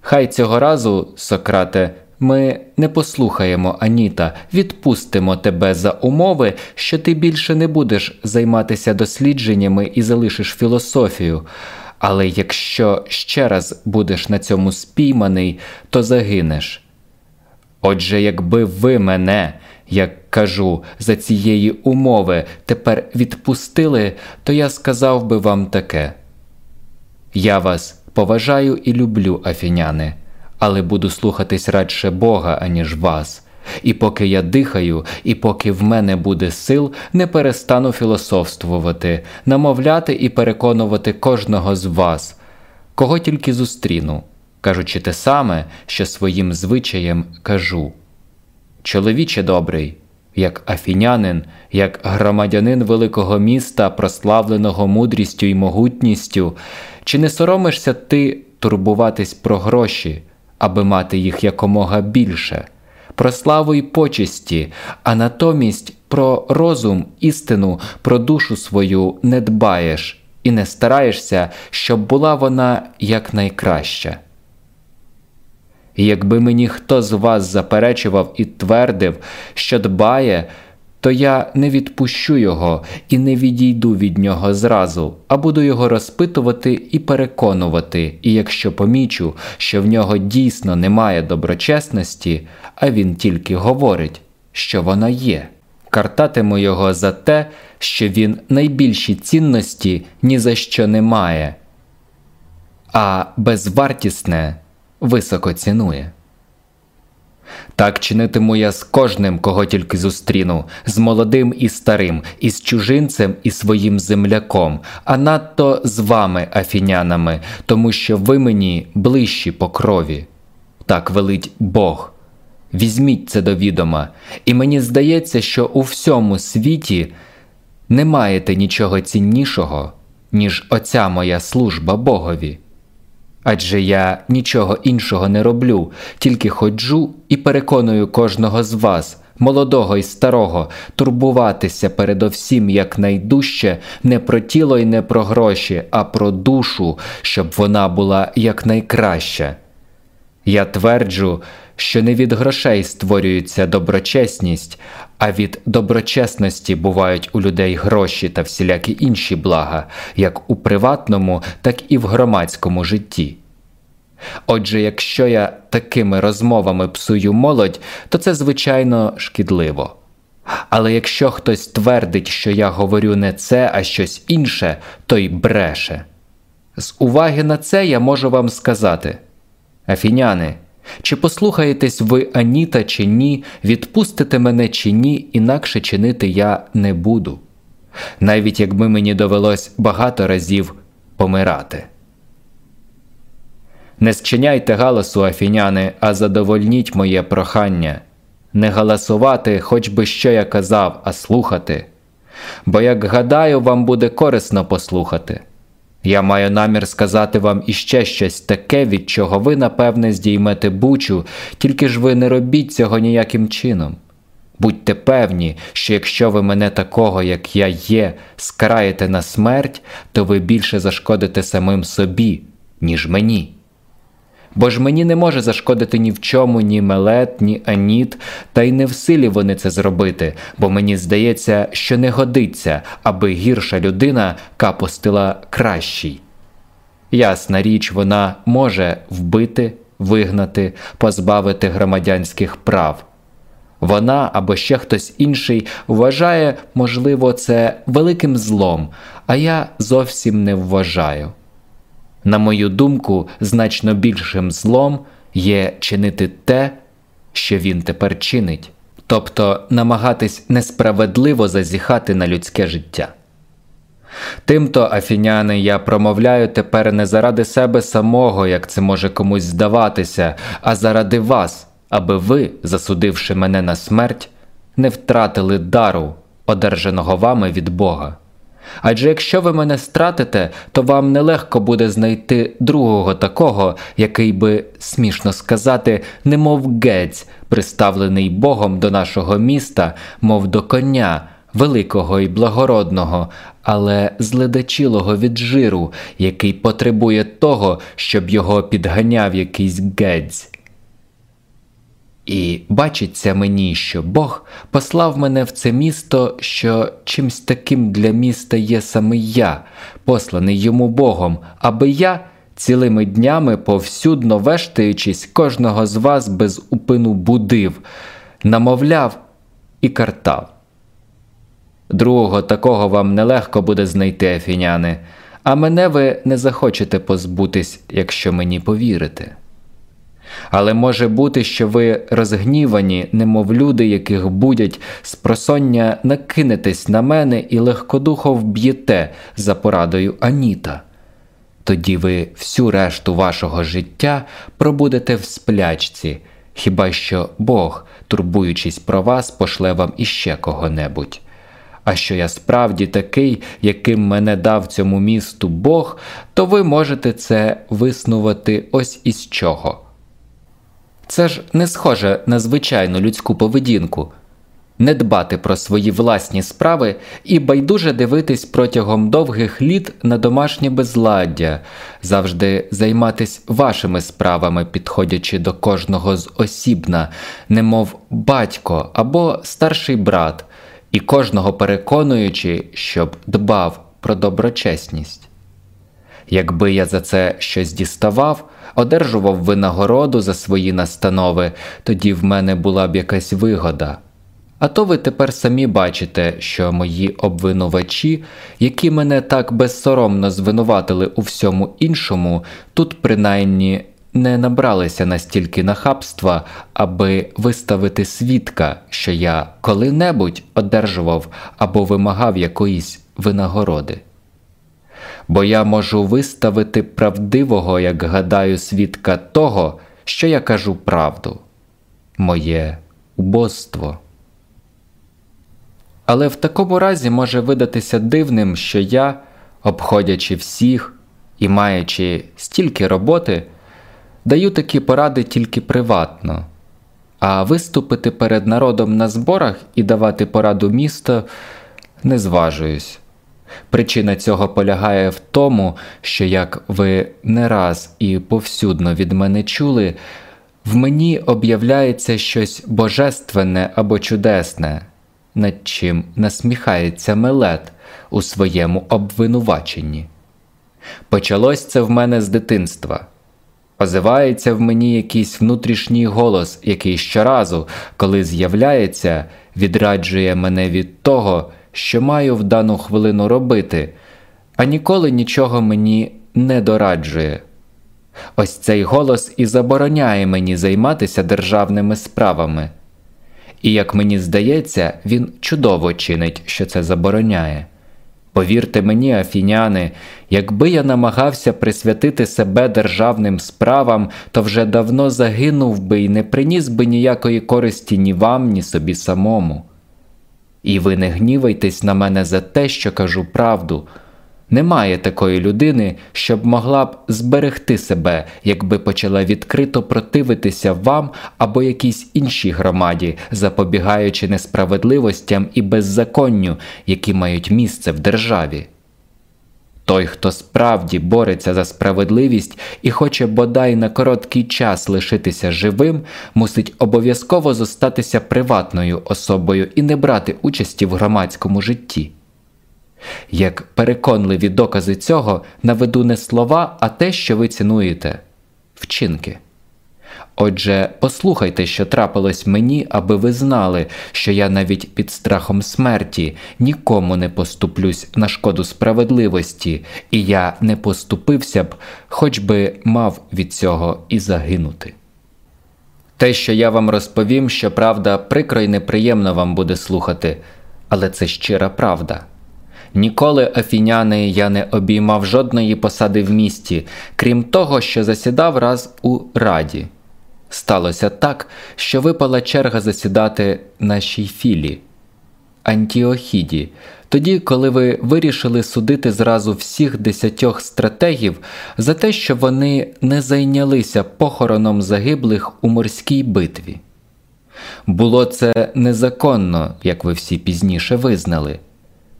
хай цього разу, Сократе, ми не послухаємо Аніта, відпустимо тебе за умови, що ти більше не будеш займатися дослідженнями і залишиш філософію. Але якщо ще раз будеш на цьому спійманий, то загинеш. Отже, якби ви мене, як кажу, за цієї умови тепер відпустили, то я сказав би вам таке: Я вас поважаю і люблю, афіняни але буду слухатись радше Бога, аніж вас. І поки я дихаю, і поки в мене буде сил, не перестану філософствувати, намовляти і переконувати кожного з вас, кого тільки зустріну, кажучи те саме, що своїм звичаєм кажу. Чоловіче добрий, як афінянин, як громадянин великого міста, прославленого мудрістю і могутністю, чи не соромишся ти турбуватись про гроші? аби мати їх якомога більше, про славу й почесті, а натомість про розум, істину, про душу свою не дбаєш і не стараєшся, щоб була вона якнайкраща. І якби мені хто з вас заперечував і твердив, що дбає, то я не відпущу його і не відійду від нього зразу, а буду його розпитувати і переконувати, і якщо помічу, що в нього дійсно немає доброчесності, а він тільки говорить, що вона є, картатиму його за те, що він найбільші цінності ні за що не має, а безвартісне високо цінує. Так чинитиму я з кожним, кого тільки зустріну, з молодим і старим, із чужинцем і своїм земляком, а надто з вами, афінянами, тому що ви мені ближчі по крові. Так велить Бог. Візьміть це до відома, і мені здається, що у всьому світі не маєте нічого ціннішого, ніж оця моя служба Богові. Адже я нічого іншого не роблю, тільки ходжу і переконую кожного з вас, молодого і старого, турбуватися передовсім якнайдужче не про тіло і не про гроші, а про душу, щоб вона була якнайкраща. Я тверджу, що не від грошей створюється доброчесність, а від доброчесності бувають у людей гроші та всілякі інші блага, як у приватному, так і в громадському житті. Отже, якщо я такими розмовами псую молодь, то це звичайно шкідливо. Але якщо хтось твердить, що я говорю не це, а щось інше, то й бреше. З уваги на це я можу вам сказати Афіняни, чи послухаєтесь ви Аніта, чи ні, відпустите мене чи ні, інакше чинити я не буду, навіть якби мені довелось багато разів помирати. Не зчиняйте галасу, афіняни, а задовольніть моє прохання, не галасувати, хоч би що я казав, а слухати. Бо, як гадаю, вам буде корисно послухати. Я маю намір сказати вам іще щось таке, від чого ви, напевне, здіймете бучу, тільки ж ви не робіть цього ніяким чином. Будьте певні, що якщо ви мене такого, як я є, скраєте на смерть, то ви більше зашкодите самим собі, ніж мені бо ж мені не може зашкодити ні в чому, ні мелет, ні аніт, та й не в силі вони це зробити, бо мені здається, що не годиться, аби гірша людина капустила кращій. Ясна річ, вона може вбити, вигнати, позбавити громадянських прав. Вона або ще хтось інший вважає, можливо, це великим злом, а я зовсім не вважаю. На мою думку, значно більшим злом є чинити те, що він тепер чинить, тобто намагатись несправедливо зазіхати на людське життя. Тимто, афіняни, я промовляю тепер не заради себе самого, як це може комусь здаватися, а заради вас, аби ви, засудивши мене на смерть, не втратили дару, одержаного вами від Бога. Адже якщо ви мене стратите, то вам нелегко буде знайти другого такого, який би, смішно сказати, немов гець, приставлений Богом до нашого міста, мов до коня, великого і благородного, але зледачілого від жиру, який потребує того, щоб його підганяв якийсь гець. І бачиться мені, що Бог послав мене в це місто, що чимсь таким для міста є саме я, посланий йому Богом, аби я, цілими днями повсюдно вештаючись, кожного з вас без упину будив, намовляв і картав. Другого такого вам нелегко буде знайти, афіняни, а мене ви не захочете позбутись, якщо мені повірите. Але може бути, що ви розгнівані, немов люди, яких будять з просоння накинетесь на мене і легкодухо вб'єте за порадою Аніта. Тоді ви всю решту вашого життя пробудете в сплячці, хіба що Бог, турбуючись про вас, пошле вам іще кого-небудь. А що я справді такий, яким мене дав цьому місту Бог, то ви можете це виснувати ось із чого. Це ж не схоже на звичайну людську поведінку не дбати про свої власні справи і байдуже дивитись протягом довгих літ на домашнє безладдя, завжди займатись вашими справами, підходячи до кожного з осібна, немов батько або старший брат, і кожного переконуючи, щоб дбав про доброчесність. Якби я за це щось діставав, одержував винагороду за свої настанови, тоді в мене була б якась вигода. А то ви тепер самі бачите, що мої обвинувачі, які мене так безсоромно звинуватили у всьому іншому, тут принаймні не набралися настільки нахабства, аби виставити свідка, що я коли-небудь одержував або вимагав якоїсь винагороди бо я можу виставити правдивого, як гадаю, свідка того, що я кажу правду, моє убоство. Але в такому разі може видатися дивним, що я, обходячи всіх і маючи стільки роботи, даю такі поради тільки приватно, а виступити перед народом на зборах і давати пораду місто не зважуюсь. Причина цього полягає в тому, що, як ви не раз і повсюдно від мене чули, в мені об'являється щось божественне або чудесне, над чим насміхається мелет у своєму обвинуваченні. Почалось це в мене з дитинства. Озивається в мені якийсь внутрішній голос, який щоразу, коли з'являється, відраджує мене від того що маю в дану хвилину робити, а ніколи нічого мені не дораджує. Ось цей голос і забороняє мені займатися державними справами. І, як мені здається, він чудово чинить, що це забороняє. Повірте мені, афіняни, якби я намагався присвятити себе державним справам, то вже давно загинув би і не приніс би ніякої користі ні вам, ні собі самому. І ви не гнівайтесь на мене за те, що кажу правду. Немає такої людини, щоб могла б зберегти себе, якби почала відкрито противитися вам або якійсь іншій громаді, запобігаючи несправедливостям і беззаконню, які мають місце в державі. Той, хто справді бореться за справедливість і хоче бодай на короткий час лишитися живим, мусить обов'язково зостатися приватною особою і не брати участі в громадському житті. Як переконливі докази цього наведу не слова, а те, що ви цінуєте вчинки. Отже, послухайте, що трапилось мені, аби ви знали, що я навіть під страхом смерті нікому не поступлюсь на шкоду справедливості, і я не поступився б, хоч би мав від цього і загинути. Те, що я вам розповім, що правда, прикро й неприємно вам буде слухати, але це щира правда. Ніколи афіняни я не обіймав жодної посади в місті, крім того, що засідав раз у раді. Сталося так, що випала черга засідати нашій філі Антіохіді, тоді, коли ви вирішили судити зразу всіх десятьох стратегів за те, що вони не зайнялися похороном загиблих у морській битві. Було це незаконно, як ви всі пізніше визнали.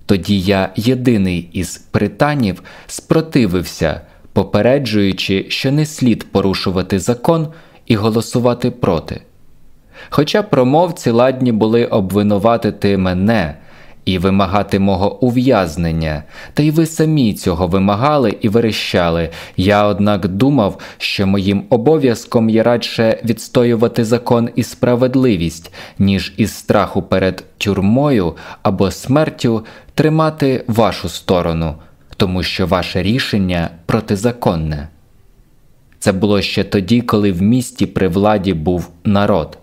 Тоді я єдиний із пританів спротивився, попереджуючи, що не слід порушувати закон і голосувати проти. Хоча промовці ладні були обвинуватити мене і вимагати мого ув'язнення, та й ви самі цього вимагали і верещали. Я, однак, думав, що моїм обов'язком є радше відстоювати закон і справедливість, ніж із страху перед тюрмою або смертю тримати вашу сторону, тому що ваше рішення протизаконне. Це було ще тоді, коли в місті при владі був народ.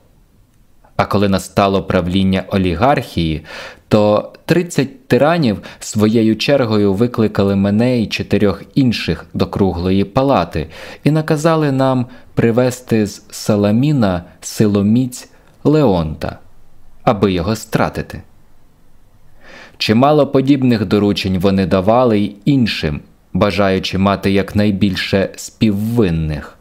А коли настало правління олігархії, то 30 тиранів своєю чергою викликали мене і чотирьох інших до круглої палати і наказали нам привезти з Саламіна силоміць Леонта, аби його стратити. Чимало подібних доручень вони давали й іншим, бажаючи мати якнайбільше співвинних.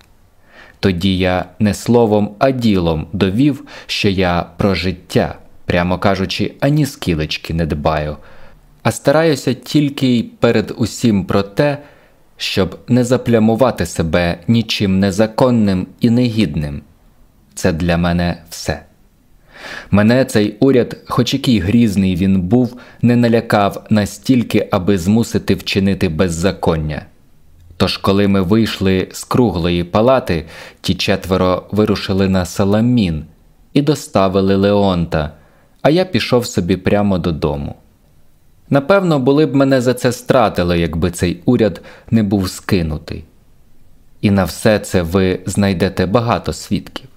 Тоді я не словом, а ділом довів, що я про життя, прямо кажучи, ані скілечки не дбаю, а стараюся тільки й перед усім про те, щоб не заплямувати себе нічим незаконним і негідним. Це для мене все. Мене цей уряд, хоч який грізний він був, не налякав настільки, аби змусити вчинити беззаконня. Тож, коли ми вийшли з круглої палати, ті четверо вирушили на Саламін і доставили Леонта, а я пішов собі прямо додому. Напевно, були б мене за це стратили, якби цей уряд не був скинутий. І на все це ви знайдете багато свідків.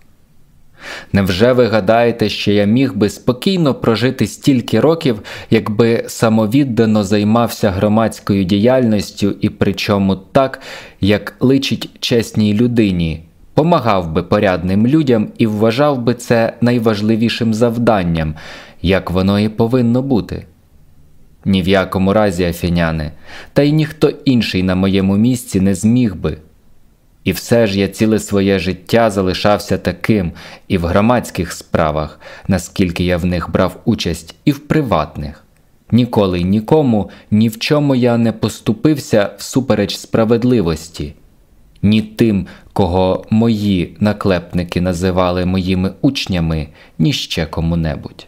Невже ви гадаєте, що я міг би спокійно прожити стільки років, якби самовіддано займався громадською діяльністю і причому так, як личить чесній людині, помагав би порядним людям і вважав би це найважливішим завданням, як воно і повинно бути? Ні в якому разі, афіняни, та й ніхто інший на моєму місці не зміг би. І все ж я ціле своє життя залишався таким і в громадських справах, наскільки я в них брав участь, і в приватних. Ніколи нікому ні в чому я не поступився всупереч справедливості, ні тим, кого мої наклепники називали моїми учнями, ні ще кому-небудь.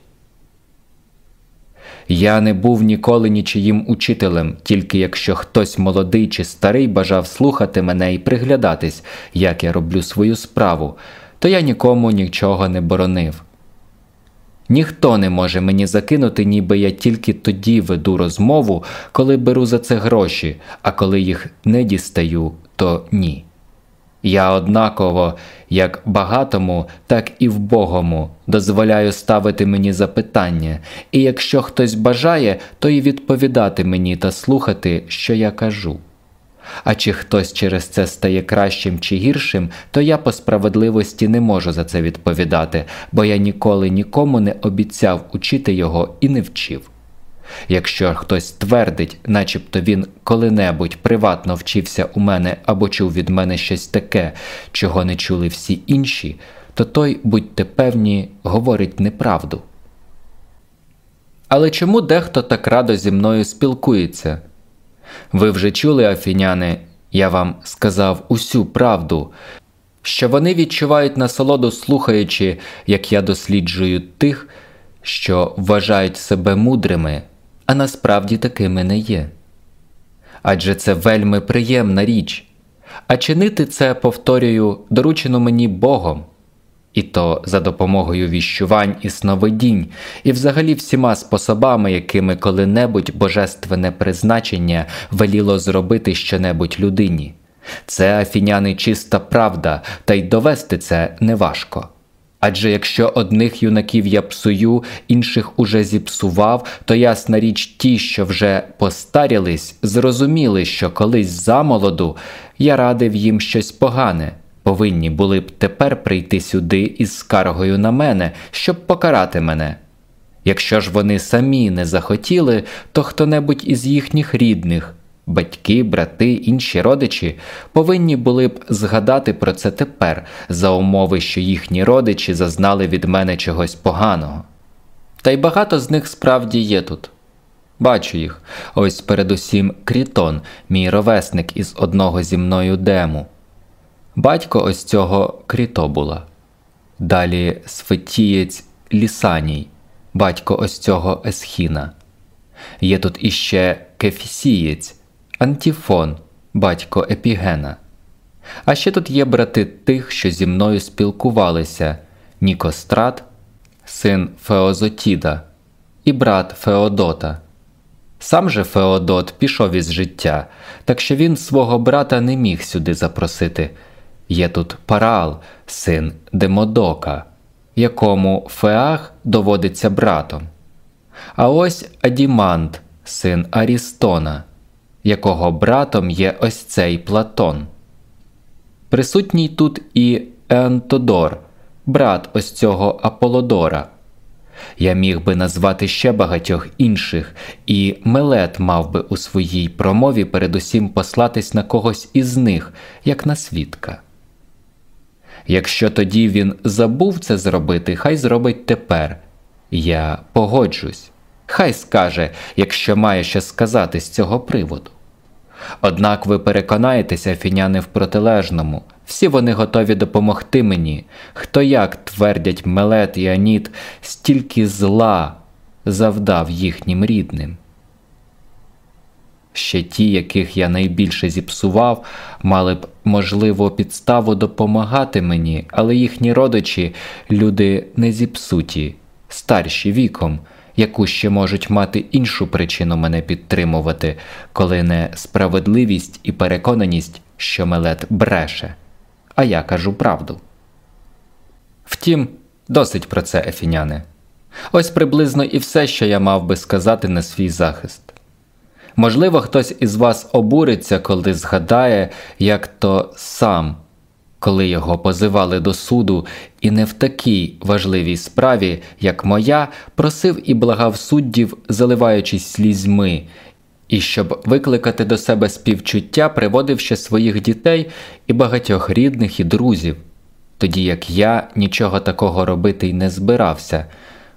Я не був ніколи нічиїм учителем, тільки якщо хтось молодий чи старий бажав слухати мене і приглядатись, як я роблю свою справу, то я нікому нічого не боронив. Ніхто не може мені закинути, ніби я тільки тоді веду розмову, коли беру за це гроші, а коли їх не дістаю, то ні. Я однаково, як багатому, так і вбогому, дозволяю ставити мені запитання, і якщо хтось бажає, то й відповідати мені та слухати, що я кажу. А чи хтось через це стає кращим чи гіршим, то я по справедливості не можу за це відповідати, бо я ніколи нікому не обіцяв учити його і не вчив. Якщо хтось твердить, начебто він коли-небудь приватно вчився у мене або чув від мене щось таке, чого не чули всі інші, то той, будьте певні, говорить неправду. Але чому дехто так радо зі мною спілкується? Ви вже чули, афіняни, я вам сказав усю правду, що вони відчувають насолоду, слухаючи, як я досліджую тих, що вважають себе мудрими а насправді такими не є. Адже це вельми приємна річ, а чинити це, повторюю, доручено мені Богом, і то за допомогою віщувань і сновидінь, і взагалі всіма способами, якими коли-небудь божественне призначення веліло зробити щонебудь людині. Це афіняни чиста правда, та й довести це неважко. Адже якщо одних юнаків я псую, інших уже зіпсував, то ясна річ ті, що вже постарілись, зрозуміли, що колись замолоду я радив їм щось погане, повинні були б тепер прийти сюди із скаргою на мене, щоб покарати мене. Якщо ж вони самі не захотіли, то хто небудь із їхніх рідних Батьки, брати, інші родичі повинні були б згадати про це тепер, за умови, що їхні родичі зазнали від мене чогось поганого. Та й багато з них справді є тут. Бачу їх, ось передусім Крітон, мій ровесник із одного зі мною дему. Батько ось цього Крітобула. Далі Сфетієць Лісаній, батько ось цього Есхіна. Є тут іще Кефісієць. Антіфон, батько Епігена. А ще тут є брати тих, що зі мною спілкувалися Нікострат, син Феозотіда, і брат Феодота. Сам же Феодот пішов із життя, так що він свого брата не міг сюди запросити. Є тут Парал, син Демодока, якому Феах доводиться братом. А ось Адімант, син Арістона якого братом є ось цей Платон. Присутній тут і Еантодор, брат ось цього Аполодора. Я міг би назвати ще багатьох інших, і Мелет мав би у своїй промові передусім послатись на когось із них, як на свідка. Якщо тоді він забув це зробити, хай зробить тепер. Я погоджусь. Хай скаже, якщо має що сказати з цього приводу. Однак ви переконаєтеся, фіняни в протилежному, всі вони готові допомогти мені, хто як твердять Мелет і Аніт, стільки зла завдав їхнім рідним. Ще ті, яких я найбільше зіпсував, мали б можливо підставу допомагати мені, але їхні родичі люди не зіпсуті, старші віком яку ще можуть мати іншу причину мене підтримувати, коли не справедливість і переконаність, що мелет бреше, а я кажу правду. Втім, досить про це, ефіняни. Ось приблизно і все, що я мав би сказати на свій захист. Можливо, хтось із вас обуриться, коли згадає, як то сам коли його позивали до суду, і не в такій важливій справі, як моя, просив і благав суддів, заливаючись слізьми, і щоб викликати до себе співчуття, приводив ще своїх дітей і багатьох рідних і друзів, тоді як я нічого такого робити й не збирався,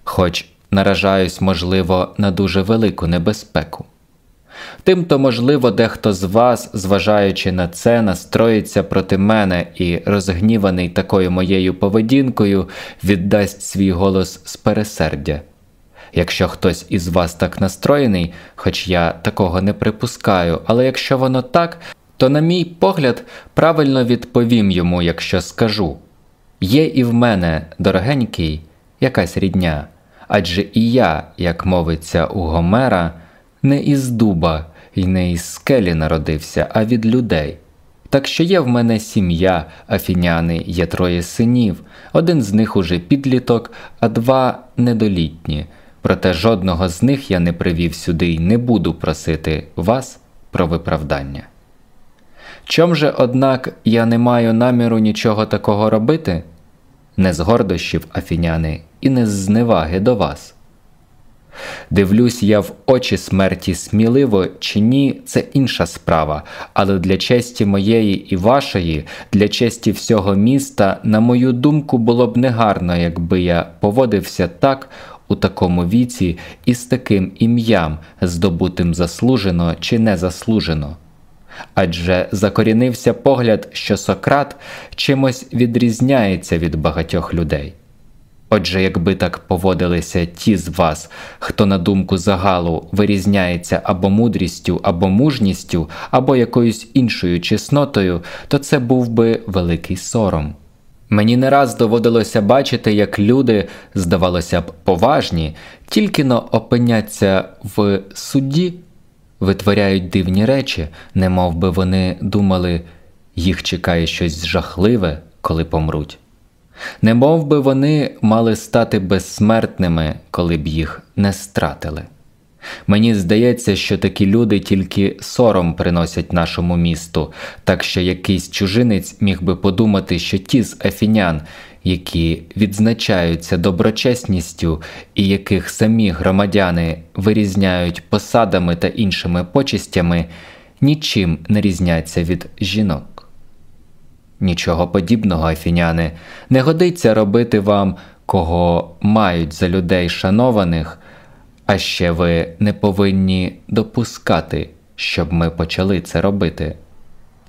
хоч наражаюсь, можливо, на дуже велику небезпеку. Тимто, можливо, дехто з вас, зважаючи на це, настроїться проти мене і, розгніваний такою моєю поведінкою, віддасть свій голос з пересердя. Якщо хтось із вас так настроєний, хоч я такого не припускаю, але якщо воно так, то, на мій погляд, правильно відповім йому, якщо скажу є і в мене, дорогенький, якась рідня, адже і я, як мовиться у Гомера, не із дуба і не із скелі народився, а від людей. Так що є в мене сім'я, афіняни, є троє синів, один з них уже підліток, а два недолітні. Проте жодного з них я не привів сюди і не буду просити вас про виправдання. Чом же, однак, я не маю наміру нічого такого робити? Не з гордощів, афіняни, і не з зневаги до вас. Дивлюсь я в очі смерті сміливо чи ні, це інша справа, але для честі моєї і вашої, для честі всього міста, на мою думку, було б негарно, якби я поводився так у такому віці і з таким ім'ям, здобутим заслужено чи незаслужено. Адже закорінився погляд, що Сократ чимось відрізняється від багатьох людей. Отже, якби так поводилися ті з вас, хто, на думку загалу, вирізняється або мудрістю, або мужністю, або якоюсь іншою чеснотою, то це був би великий сором. Мені не раз доводилося бачити, як люди, здавалося б, поважні, тільки но опиняться в суді, витворяють дивні речі, не би вони думали, їх чекає щось жахливе, коли помруть. Не мов би вони мали стати безсмертними, коли б їх не стратили. Мені здається, що такі люди тільки сором приносять нашому місту, так що якийсь чужинець міг би подумати, що ті з афінян, які відзначаються доброчесністю і яких самі громадяни вирізняють посадами та іншими почистями, нічим не різняться від жінок. Нічого подібного, афіняни, не годиться робити вам, кого мають за людей шанованих. А ще ви не повинні допускати, щоб ми почали це робити.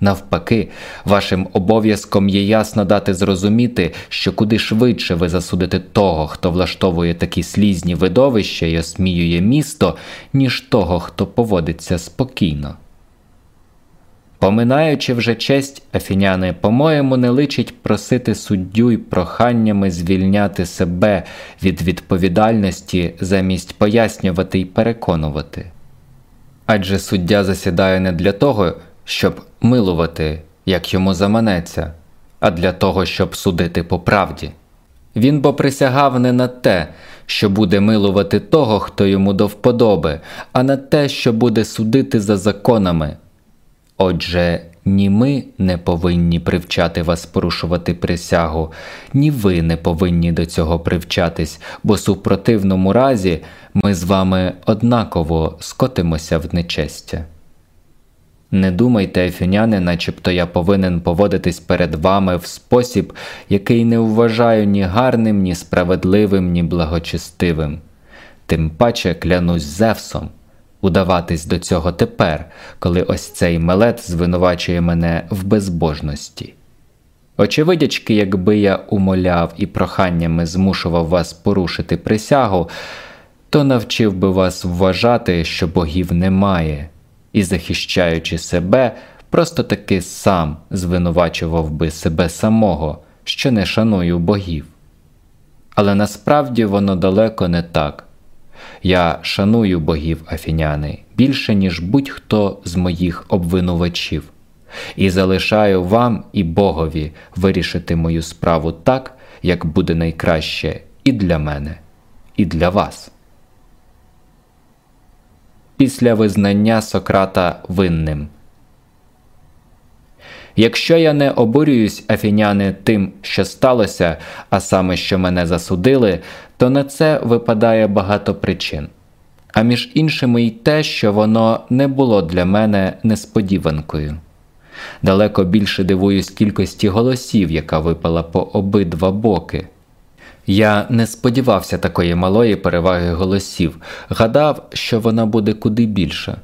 Навпаки, вашим обов'язком є ясно дати зрозуміти, що куди швидше ви засудите того, хто влаштовує такі слізні видовища і осміює місто, ніж того, хто поводиться спокійно. Поминаючи вже честь, афіняни, по-моєму, не личить просити суддю й проханнями звільняти себе від відповідальності замість пояснювати й переконувати. Адже суддя засідає не для того, щоб милувати, як йому заманеться, а для того, щоб судити по правді. Він бо присягав не на те, що буде милувати того, хто йому до вподоби, а на те, що буде судити за законами. Отже, ні ми не повинні привчати вас порушувати присягу, ні ви не повинні до цього привчатись, бо супротивному разі ми з вами однаково скотимося в нечестя. Не думайте, ефіняни, начебто я повинен поводитись перед вами в спосіб, який не вважаю ні гарним, ні справедливим, ні благочестивим. Тим паче клянусь Зевсом удаватись до цього тепер, коли ось цей мелет звинувачує мене в безбожності. Очевидячки, якби я умоляв і проханнями змушував вас порушити присягу, то навчив би вас вважати, що богів немає, і, захищаючи себе, просто таки сам звинувачував би себе самого, що не шаную богів. Але насправді воно далеко не так. Я шаную богів афіняни більше, ніж будь-хто з моїх обвинувачів, і залишаю вам і Богові вирішити мою справу так, як буде найкраще і для мене, і для вас. Після визнання Сократа винним. Якщо я не обурююсь, афіняни, тим, що сталося, а саме що мене засудили, то на це випадає багато причин. А між іншими й те, що воно не було для мене несподіванкою. Далеко більше дивуюсь кількості голосів, яка випала по обидва боки. Я не сподівався такої малої переваги голосів, гадав, що вона буде куди більша.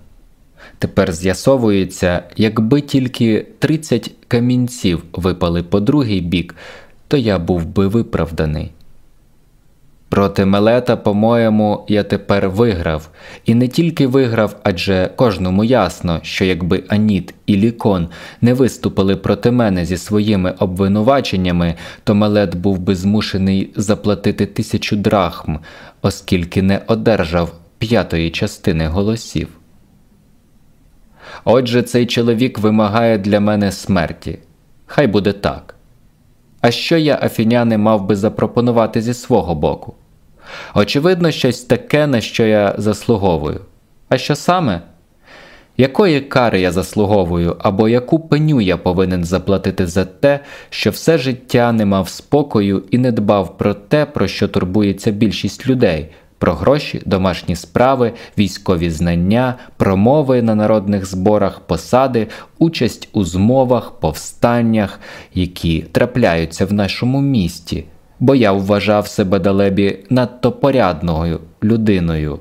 Тепер з'ясовується, якби тільки 30 камінців випали по другий бік, то я був би виправданий. Проти Мелета, по-моєму, я тепер виграв, і не тільки виграв, адже кожному ясно, що якби Аніт і Лікон не виступили проти мене зі своїми обвинуваченнями, то Мелет був би змушений заплатити тисячу драхм, оскільки не одержав п'ятої частини голосів. Отже, цей чоловік вимагає для мене смерті. Хай буде так. А що я, афіняни, мав би запропонувати зі свого боку? Очевидно, щось таке, на що я заслуговую. А що саме? Якої кари я заслуговую, або яку пеню я повинен заплатити за те, що все життя не мав спокою і не дбав про те, про що турбується більшість людей, про гроші, домашні справи, військові знання, промови на народних зборах, посади, участь у змовах, повстаннях, які трапляються в нашому місті, бо я вважав себе далебі надто порядною людиною,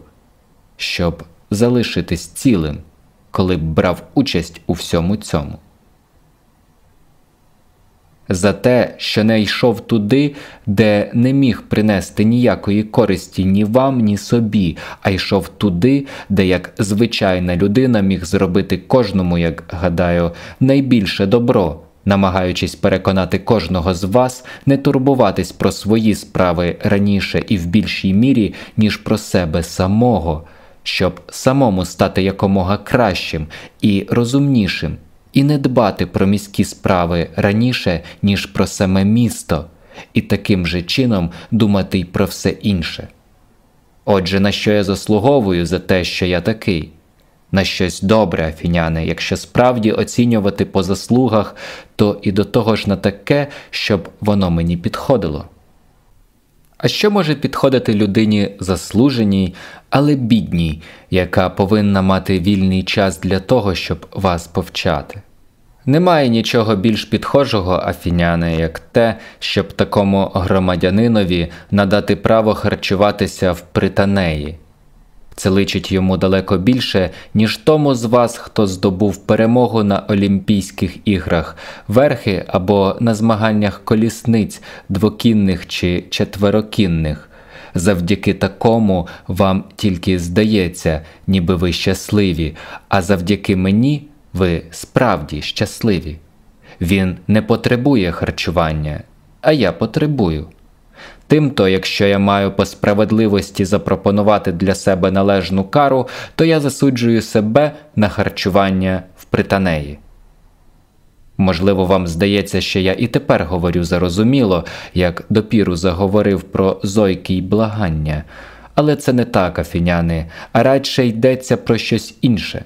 щоб залишитись цілим, коли б брав участь у всьому цьому. За те, що не йшов туди, де не міг принести ніякої користі ні вам, ні собі, а йшов туди, де як звичайна людина міг зробити кожному, як гадаю, найбільше добро, намагаючись переконати кожного з вас не турбуватись про свої справи раніше і в більшій мірі, ніж про себе самого. Щоб самому стати якомога кращим і розумнішим, і не дбати про міські справи раніше, ніж про саме місто, і таким же чином думати й про все інше. Отже, на що я заслуговую за те, що я такий? На щось добре, афіняни, якщо справді оцінювати по заслугах, то і до того ж на таке, щоб воно мені підходило. А що може підходити людині заслуженій, але бідній, яка повинна мати вільний час для того, щоб вас повчати? Немає нічого більш підхожого, афіняне, як те, щоб такому громадянинові надати право харчуватися в пританеї. Це личить йому далеко більше, ніж тому з вас, хто здобув перемогу на Олімпійських іграх, верхи або на змаганнях колісниць, двокінних чи четверокінних. Завдяки такому вам тільки здається, ніби ви щасливі, а завдяки мені ви справді щасливі. Він не потребує харчування, а я потребую. Тимто, якщо я маю по справедливості запропонувати для себе належну кару, то я засуджую себе на харчування в пританеї. Можливо, вам здається, що я і тепер говорю зарозуміло, як допіру заговорив про зойки й благання, але це не так, афіняни, а радше йдеться про щось інше.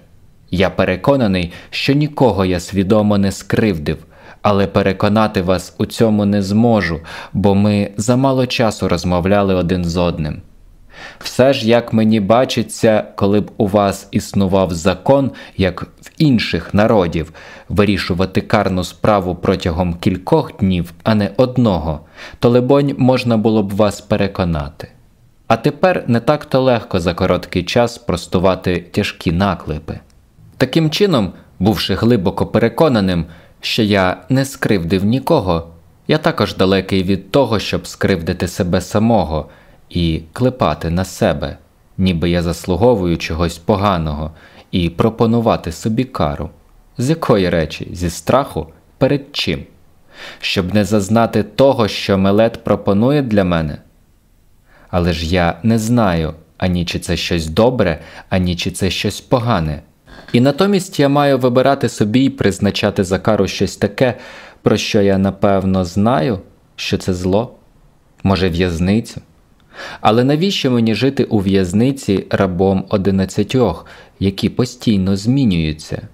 Я переконаний, що нікого я свідомо не скривдив але переконати вас у цьому не зможу, бо ми замало часу розмовляли один з одним. Все ж, як мені бачиться, коли б у вас існував закон, як в інших народів, вирішувати карну справу протягом кількох днів, а не одного, то, либонь, можна було б вас переконати. А тепер не так то легко за короткий час простувати тяжкі наклепи. Таким чином, бувши глибоко переконаним, що я не скривдив нікого, я також далекий від того, щоб скривдити себе самого і клепати на себе, ніби я заслуговую чогось поганого, і пропонувати собі кару. З якої речі? Зі страху? Перед чим? Щоб не зазнати того, що Мелет пропонує для мене. Але ж я не знаю ані чи це щось добре, ані чи це щось погане. І натомість я маю вибирати собі і призначати за кару щось таке, про що я напевно знаю, що це зло, може, в'язницю. Але навіщо мені жити у в'язниці рабом одинадцятьох, які постійно змінюються?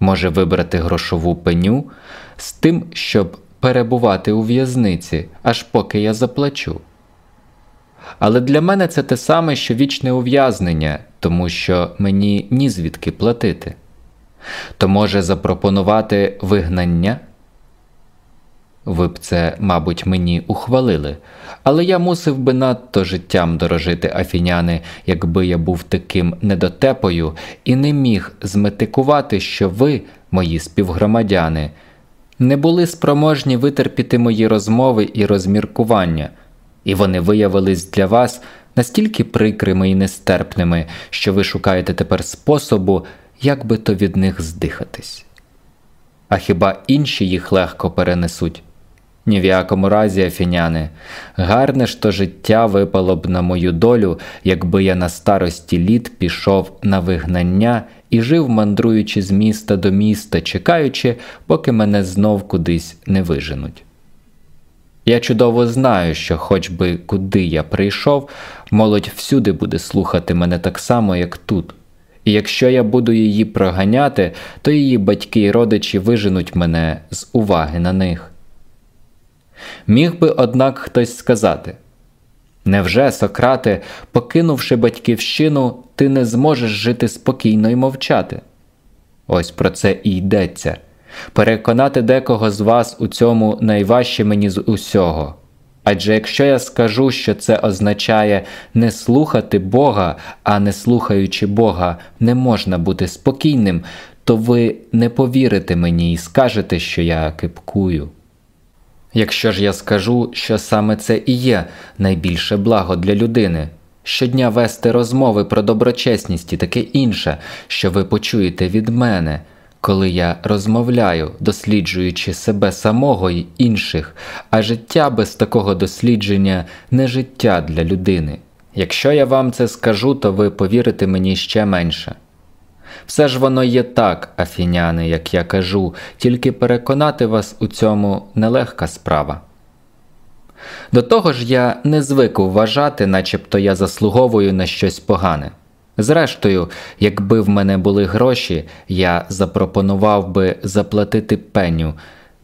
Може вибрати грошову пеню з тим, щоб перебувати у в'язниці, аж поки я заплачу. Але для мене це те саме, що вічне ув'язнення, тому що мені ні звідки платити. То може запропонувати вигнання? Ви б це, мабуть, мені ухвалили, але я мусив би надто життям дорожити афіняни, якби я був таким недотепою і не міг зметикувати, що ви, мої співгромадяни, не були спроможні витерпіти мої розмови і розміркування і вони виявились для вас настільки прикрими і нестерпними, що ви шукаєте тепер способу, як би то від них здихатись. А хіба інші їх легко перенесуть? Ні в якому разі, афіняни, гарне ж то життя випало б на мою долю, якби я на старості літ пішов на вигнання і жив, мандруючи з міста до міста, чекаючи, поки мене знов кудись не виженуть. Я чудово знаю, що, хоч би куди я прийшов, молодь всюди буде слухати мене так само, як тут. І якщо я буду її проганяти, то її батьки і родичі виженуть мене з уваги на них. Міг би, однак, хтось сказати Невже, Сократе, покинувши батьківщину, ти не зможеш жити спокійно і мовчати? Ось про це і йдеться. Переконати декого з вас у цьому найважче мені з усього. Адже якщо я скажу, що це означає не слухати Бога, а не слухаючи Бога, не можна бути спокійним, то ви не повірите мені і скажете, що я кипкую. Якщо ж я скажу, що саме це і є найбільше благо для людини, щодня вести розмови про доброчесність і таке інше, що ви почуєте від мене коли я розмовляю, досліджуючи себе самого й інших, а життя без такого дослідження не життя для людини. Якщо я вам це скажу, то ви повірите мені ще менше. Все ж воно є так, афіняни, як я кажу, тільки переконати вас у цьому нелегка справа. До того ж, я не звик вважати, начебто я заслуговую на щось погане. Зрештою, якби в мене були гроші, я запропонував би заплатити пеню,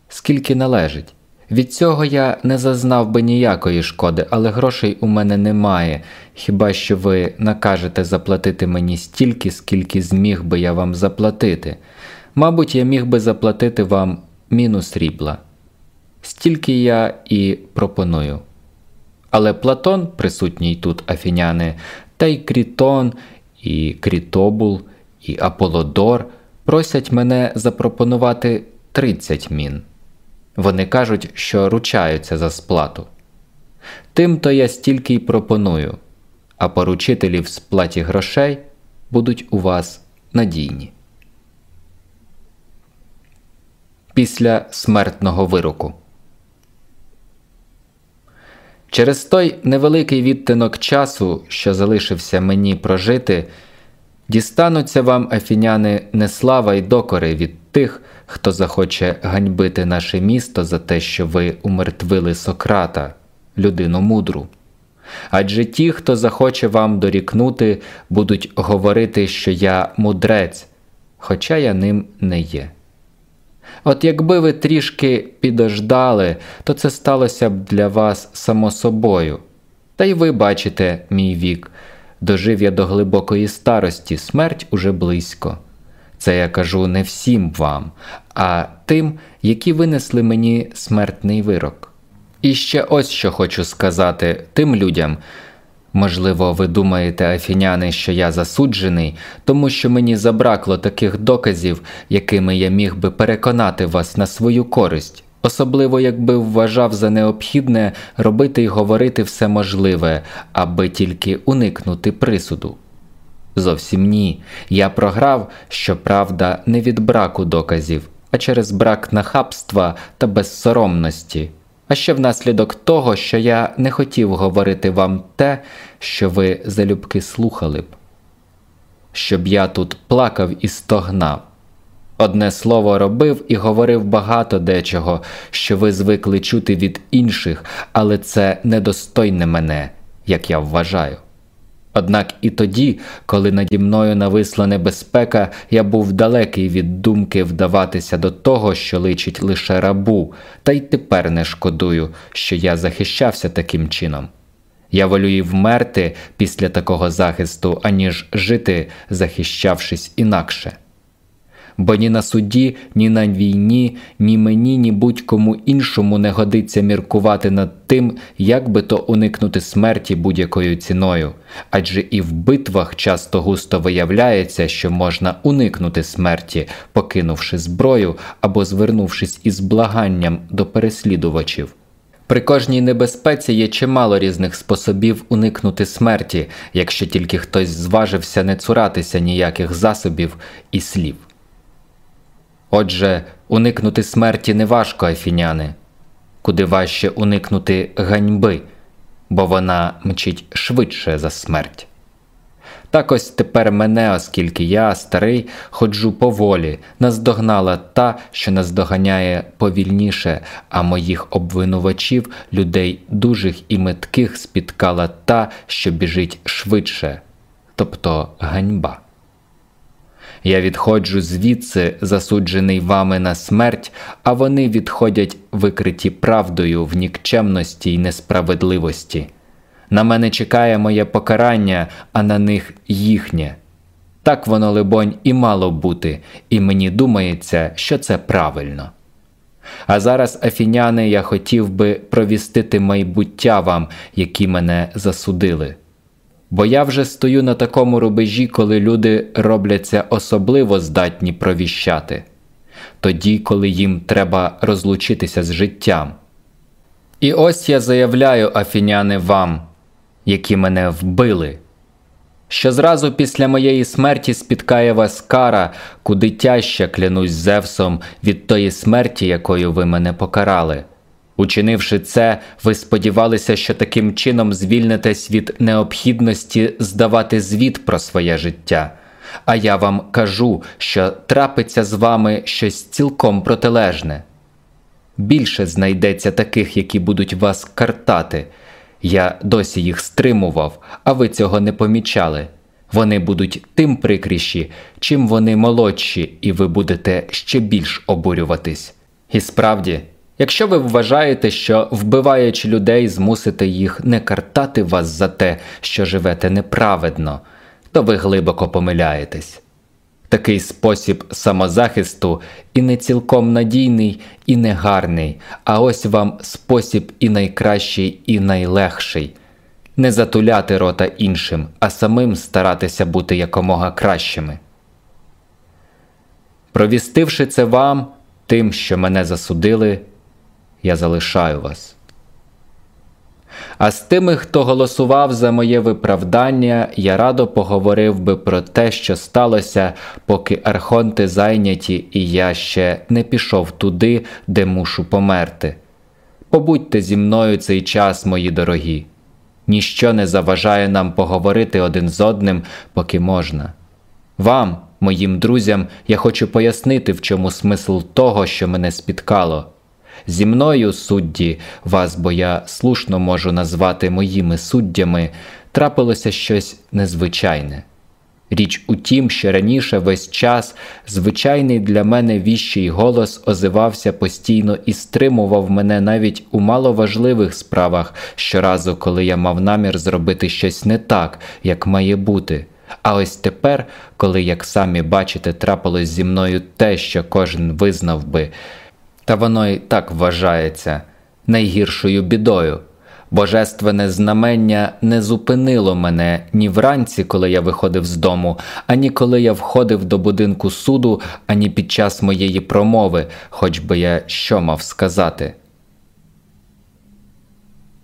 скільки належить. Від цього я не зазнав би ніякої шкоди, але грошей у мене немає, хіба що ви накажете заплатити мені стільки, скільки зміг би я вам заплатити. Мабуть, я міг би заплатити вам мінус рібла. Стільки я і пропоную. Але Платон, присутній тут афіняни, та й Крітон, і Крітобул, і Аполодор просять мене запропонувати 30 мін. Вони кажуть, що ручаються за сплату. Тим то я стільки й пропоную, а поручителі в сплаті грошей будуть у вас надійні. Після смертного вироку. Через той невеликий відтинок часу, що залишився мені прожити, дістануться вам афіняни не слава й докори від тих, хто захоче ганьбити наше місто за те, що ви умертвили Сократа, людину мудру. Адже ті, хто захоче вам дорікнути, будуть говорити, що я мудрець, хоча я ним не є. От якби ви трішки підождали, то це сталося б для вас само собою. Та й ви бачите, мій вік, дожив я до глибокої старості, смерть уже близько. Це я кажу не всім вам, а тим, які винесли мені смертний вирок. І ще ось що хочу сказати тим людям. Можливо, ви думаєте, афіняни, що я засуджений, тому що мені забракло таких доказів, якими я міг би переконати вас на свою користь, особливо якби вважав за необхідне робити й говорити все можливе, аби тільки уникнути присуду. Зовсім ні. Я програв, щоправда, не від браку доказів, а через брак нахабства та безсоромності а ще внаслідок того, що я не хотів говорити вам те, що ви залюбки слухали б, щоб я тут плакав і стогнав. Одне слово робив і говорив багато дечого, що ви звикли чути від інших, але це недостойне мене, як я вважаю. Однак і тоді, коли наді мною нависла небезпека, я був далекий від думки вдаватися до того, що личить лише рабу, та й тепер не шкодую, що я захищався таким чином. Я волю і вмерти після такого захисту, аніж жити, захищавшись інакше бо ні на суді, ні на війні, ні мені, ні будь-кому іншому не годиться міркувати над тим, як би то уникнути смерті будь-якою ціною, адже і в битвах часто густо виявляється, що можна уникнути смерті, покинувши зброю або звернувшись із благанням до переслідувачів. При кожній небезпеці є чимало різних способів уникнути смерті, якщо тільки хтось зважився не цуратися ніяких засобів і слів. Отже, уникнути смерті не важко, афіняни, куди важче уникнути ганьби, бо вона мчить швидше за смерть. Так ось тепер мене, оскільки я, старий, ходжу поволі, наздогнала та, що наздоганяє повільніше, а моїх обвинувачів, людей дужих і метких спіткала та, що біжить швидше, тобто ганьба. Я відходжу звідси, засуджений вами на смерть, а вони відходять викриті правдою в нікчемності й несправедливості. На мене чекає моє покарання, а на них їхнє. Так воно, либонь, і мало бути, і мені думається, що це правильно. А зараз, афіняни, я хотів би провістити майбуття вам, які мене засудили. Бо я вже стою на такому рубежі, коли люди робляться особливо здатні провіщати, тоді, коли їм треба розлучитися з життям. І ось я заявляю, афіняни, вам, які мене вбили, що зразу після моєї смерті спіткає вас кара, куди тяжче клянусь Зевсом від тої смерті, якою ви мене покарали. Учинивши це, ви сподівалися, що таким чином звільнитесь від необхідності здавати звіт про своє життя. А я вам кажу, що трапиться з вами щось цілком протилежне. Більше знайдеться таких, які будуть вас картати. Я досі їх стримував, а ви цього не помічали. Вони будуть тим прикріші, чим вони молодші, і ви будете ще більш обурюватись. І справді, якщо ви вважаєте, що вбиваючи людей, змусите їх не картати вас за те, що живете неправедно, то ви глибоко помиляєтесь. Такий спосіб самозахисту і не цілком надійний, і не гарний, а ось вам спосіб і найкращий, і найлегший не затуляти рота іншим, а самим старатися бути якомога кращими. Провістивши це вам, тим, що мене засудили, я залишаю вас. А з тими, хто голосував за моє виправдання, я радо поговорив би про те, що сталося, поки архонти зайняті, і я ще не пішов туди, де мушу померти. Побудьте зі мною цей час, мої дорогі. Ніщо не заважає нам поговорити один з одним, поки можна. Вам, моїм друзям, я хочу пояснити, в чому смисл того, що мене спіткало. Зі мною, судді, вас, бо я слушно можу назвати моїми суддями, трапилося щось незвичайне. Річ у тім, що раніше весь час звичайний для мене віщий голос озивався постійно і стримував мене навіть у маловажливих справах щоразу, коли я мав намір зробити щось не так, як має бути. А ось тепер, коли, як самі бачите, трапилось зі мною те, що кожен визнав би, та воно й так вважається найгіршою бідою. Божественне знамення не зупинило мене ні вранці, коли я виходив з дому, ані коли я входив до будинку суду, ані під час моєї промови, хоч би я що мав сказати.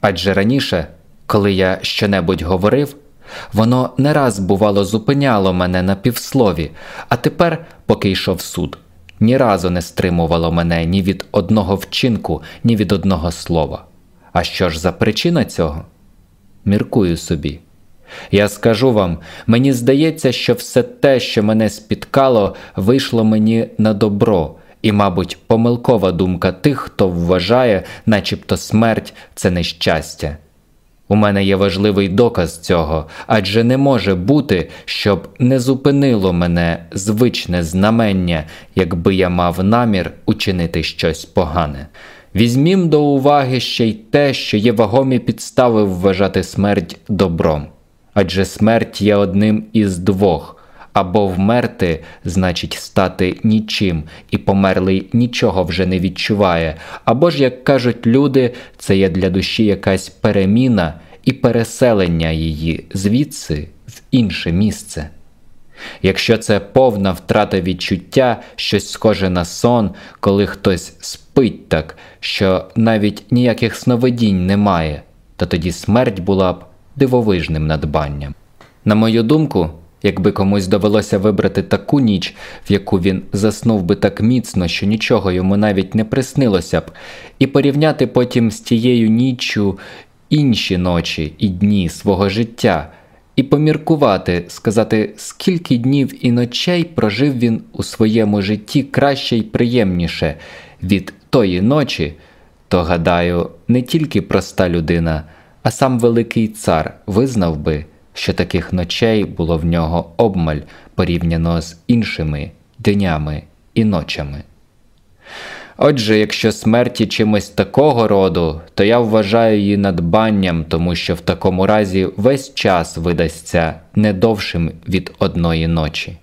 Адже раніше, коли я щонебудь говорив, воно не раз, бувало, зупиняло мене на півслові, а тепер, поки йшов суд, ні разу не стримувало мене ні від одного вчинку, ні від одного слова. А що ж за причина цього? Міркую собі. Я скажу вам, мені здається, що все те, що мене спіткало, вийшло мені на добро, і, мабуть, помилкова думка тих, хто вважає, начебто смерть це нещастя. У мене є важливий доказ цього, адже не може бути, щоб не зупинило мене звичне знамення, якби я мав намір учинити щось погане. Візьмім до уваги ще й те, що є вагомі підстави вважати смерть добром, адже смерть є одним із двох або вмерти, значить стати нічим, і померлий нічого вже не відчуває, або ж, як кажуть люди, це є для душі якась переміна і переселення її звідси в інше місце. Якщо це повна втрата відчуття, щось схоже на сон, коли хтось спить так, що навіть ніяких сновидінь немає, то тоді смерть була б дивовижним надбанням. На мою думку, якби комусь довелося вибрати таку ніч, в яку він заснув би так міцно, що нічого йому навіть не приснилося б, і порівняти потім з тією ніччю інші ночі і дні свого життя і поміркувати, сказати, скільки днів і ночей прожив він у своєму житті краще й приємніше від тої ночі, то, гадаю, не тільки проста людина, а сам Великий цар визнав би, що таких ночей було в нього обмаль порівняно з іншими днями і ночами. Отже, якщо смерті чимось такого роду, то я вважаю її надбанням, тому що в такому разі весь час видасться не довшим від одної ночі.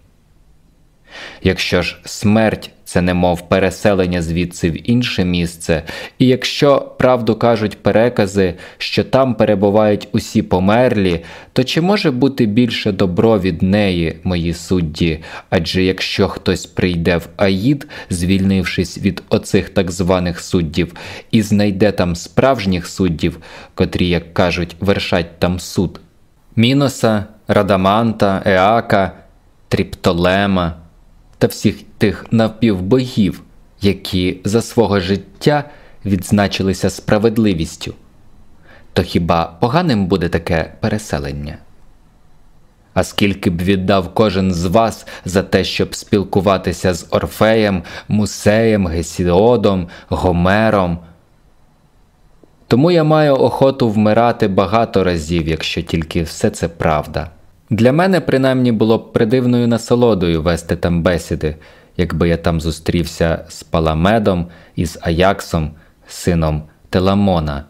Якщо ж смерть це немов переселення звідси в інше місце, і якщо правду кажуть перекази, що там перебувають усі померлі, то чи може бути більше добро від неї, мої судді? Адже якщо хтось прийде в Аїд, звільнившись від оцих так званих суддів, і знайде там справжніх суддів, котрі, як кажуть, вершать там суд, Міноса, Радаманта, Еака, Тріптолема та всіх тих навпівбогів, які за свого життя відзначилися справедливістю, то хіба поганим буде таке переселення? А скільки б віддав кожен з вас за те, щоб спілкуватися з Орфеєм, Мусеєм, Гесіодом, Гомером? Тому я маю охоту вмирати багато разів, якщо тільки все це правда. Для мене, принаймні, було б придивною насолодою вести там бесіди, якби я там зустрівся з Паламедом і з Аяксом, сином Теламона,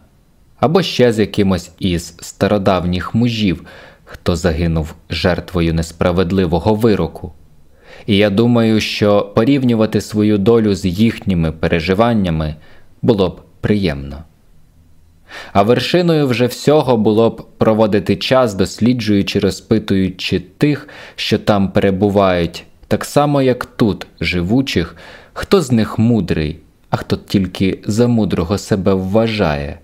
або ще з якимось із стародавніх мужів, хто загинув жертвою несправедливого вироку. І я думаю, що порівнювати свою долю з їхніми переживаннями було б приємно. А вершиною вже всього було б проводити час, досліджуючи, розпитуючи тих, що там перебувають, так само, як тут, живучих, хто з них мудрий, а хто тільки за мудрого себе вважає,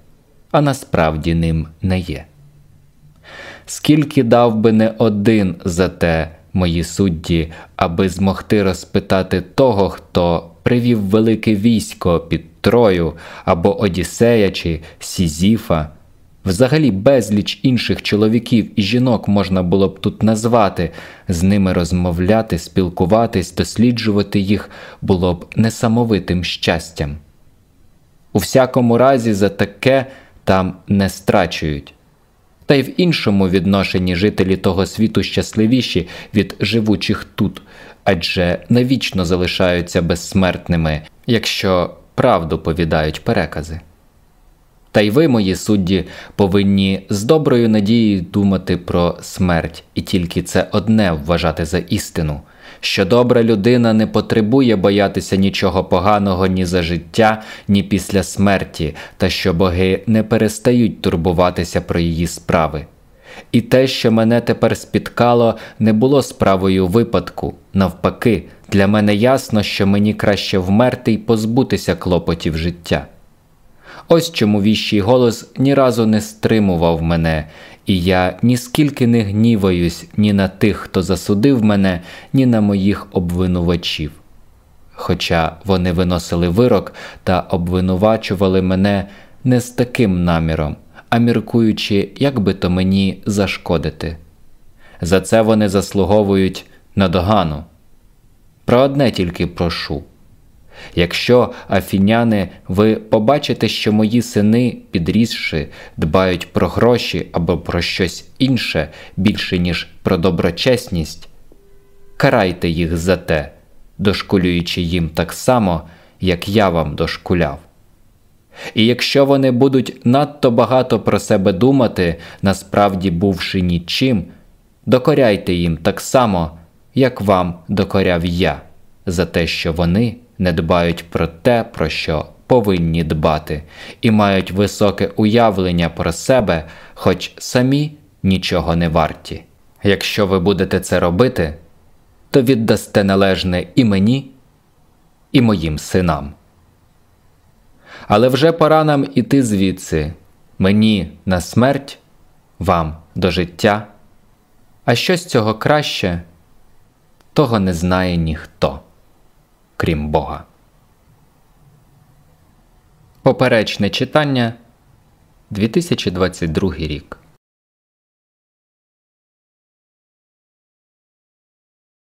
а насправді ним не є. Скільки дав би не один за те, мої судді, аби змогти розпитати того, хто привів велике військо під Трою або Одіссея чи Сізіфа. Взагалі безліч інших чоловіків і жінок можна було б тут назвати, з ними розмовляти, спілкуватись, досліджувати їх було б несамовитим щастям. У всякому разі, за таке там не страчують. Та й в іншому відношенні жителі того світу щасливіші від живучих тут, адже навічно залишаються безсмертними, якщо правду повідають перекази. Та й ви, мої судді, повинні з доброю надією думати про смерть і тільки це одне вважати за істину, що добра людина не потребує боятися нічого поганого ні за життя, ні після смерті, та що боги не перестають турбуватися про її справи. І те, що мене тепер спіткало, не було справою випадку, навпаки, для мене ясно, що мені краще вмерти й позбутися клопотів життя. Ось чому віщий голос ні разу не стримував мене, і я ніскільки не гніваюсь ні на тих, хто засудив мене, ні на моїх обвинувачів. Хоча вони виносили вирок та обвинувачували мене не з таким наміром, а міркуючи, як би то мені зашкодити. За це вони заслуговують на догану. Про одне тільки прошу. Якщо, афіняни, ви побачите, що мої сини, підрісши, дбають про гроші або про щось інше більше, ніж про доброчесність, карайте їх за те, дошкулюючи їм так само, як я вам дошкуляв. І якщо вони будуть надто багато про себе думати, насправді бувши нічим, докоряйте їм так само, як вам докоряв я, за те, що вони не дбають про те, про що повинні дбати, і мають високе уявлення про себе, хоч самі нічого не варті. Якщо ви будете це робити, то віддасте належне і мені, і моїм синам. Але вже пора нам іти звідси мені на смерть, вам до життя, а що з цього краще, того не знає ніхто, крім Бога. Поперечне читання 2022 рік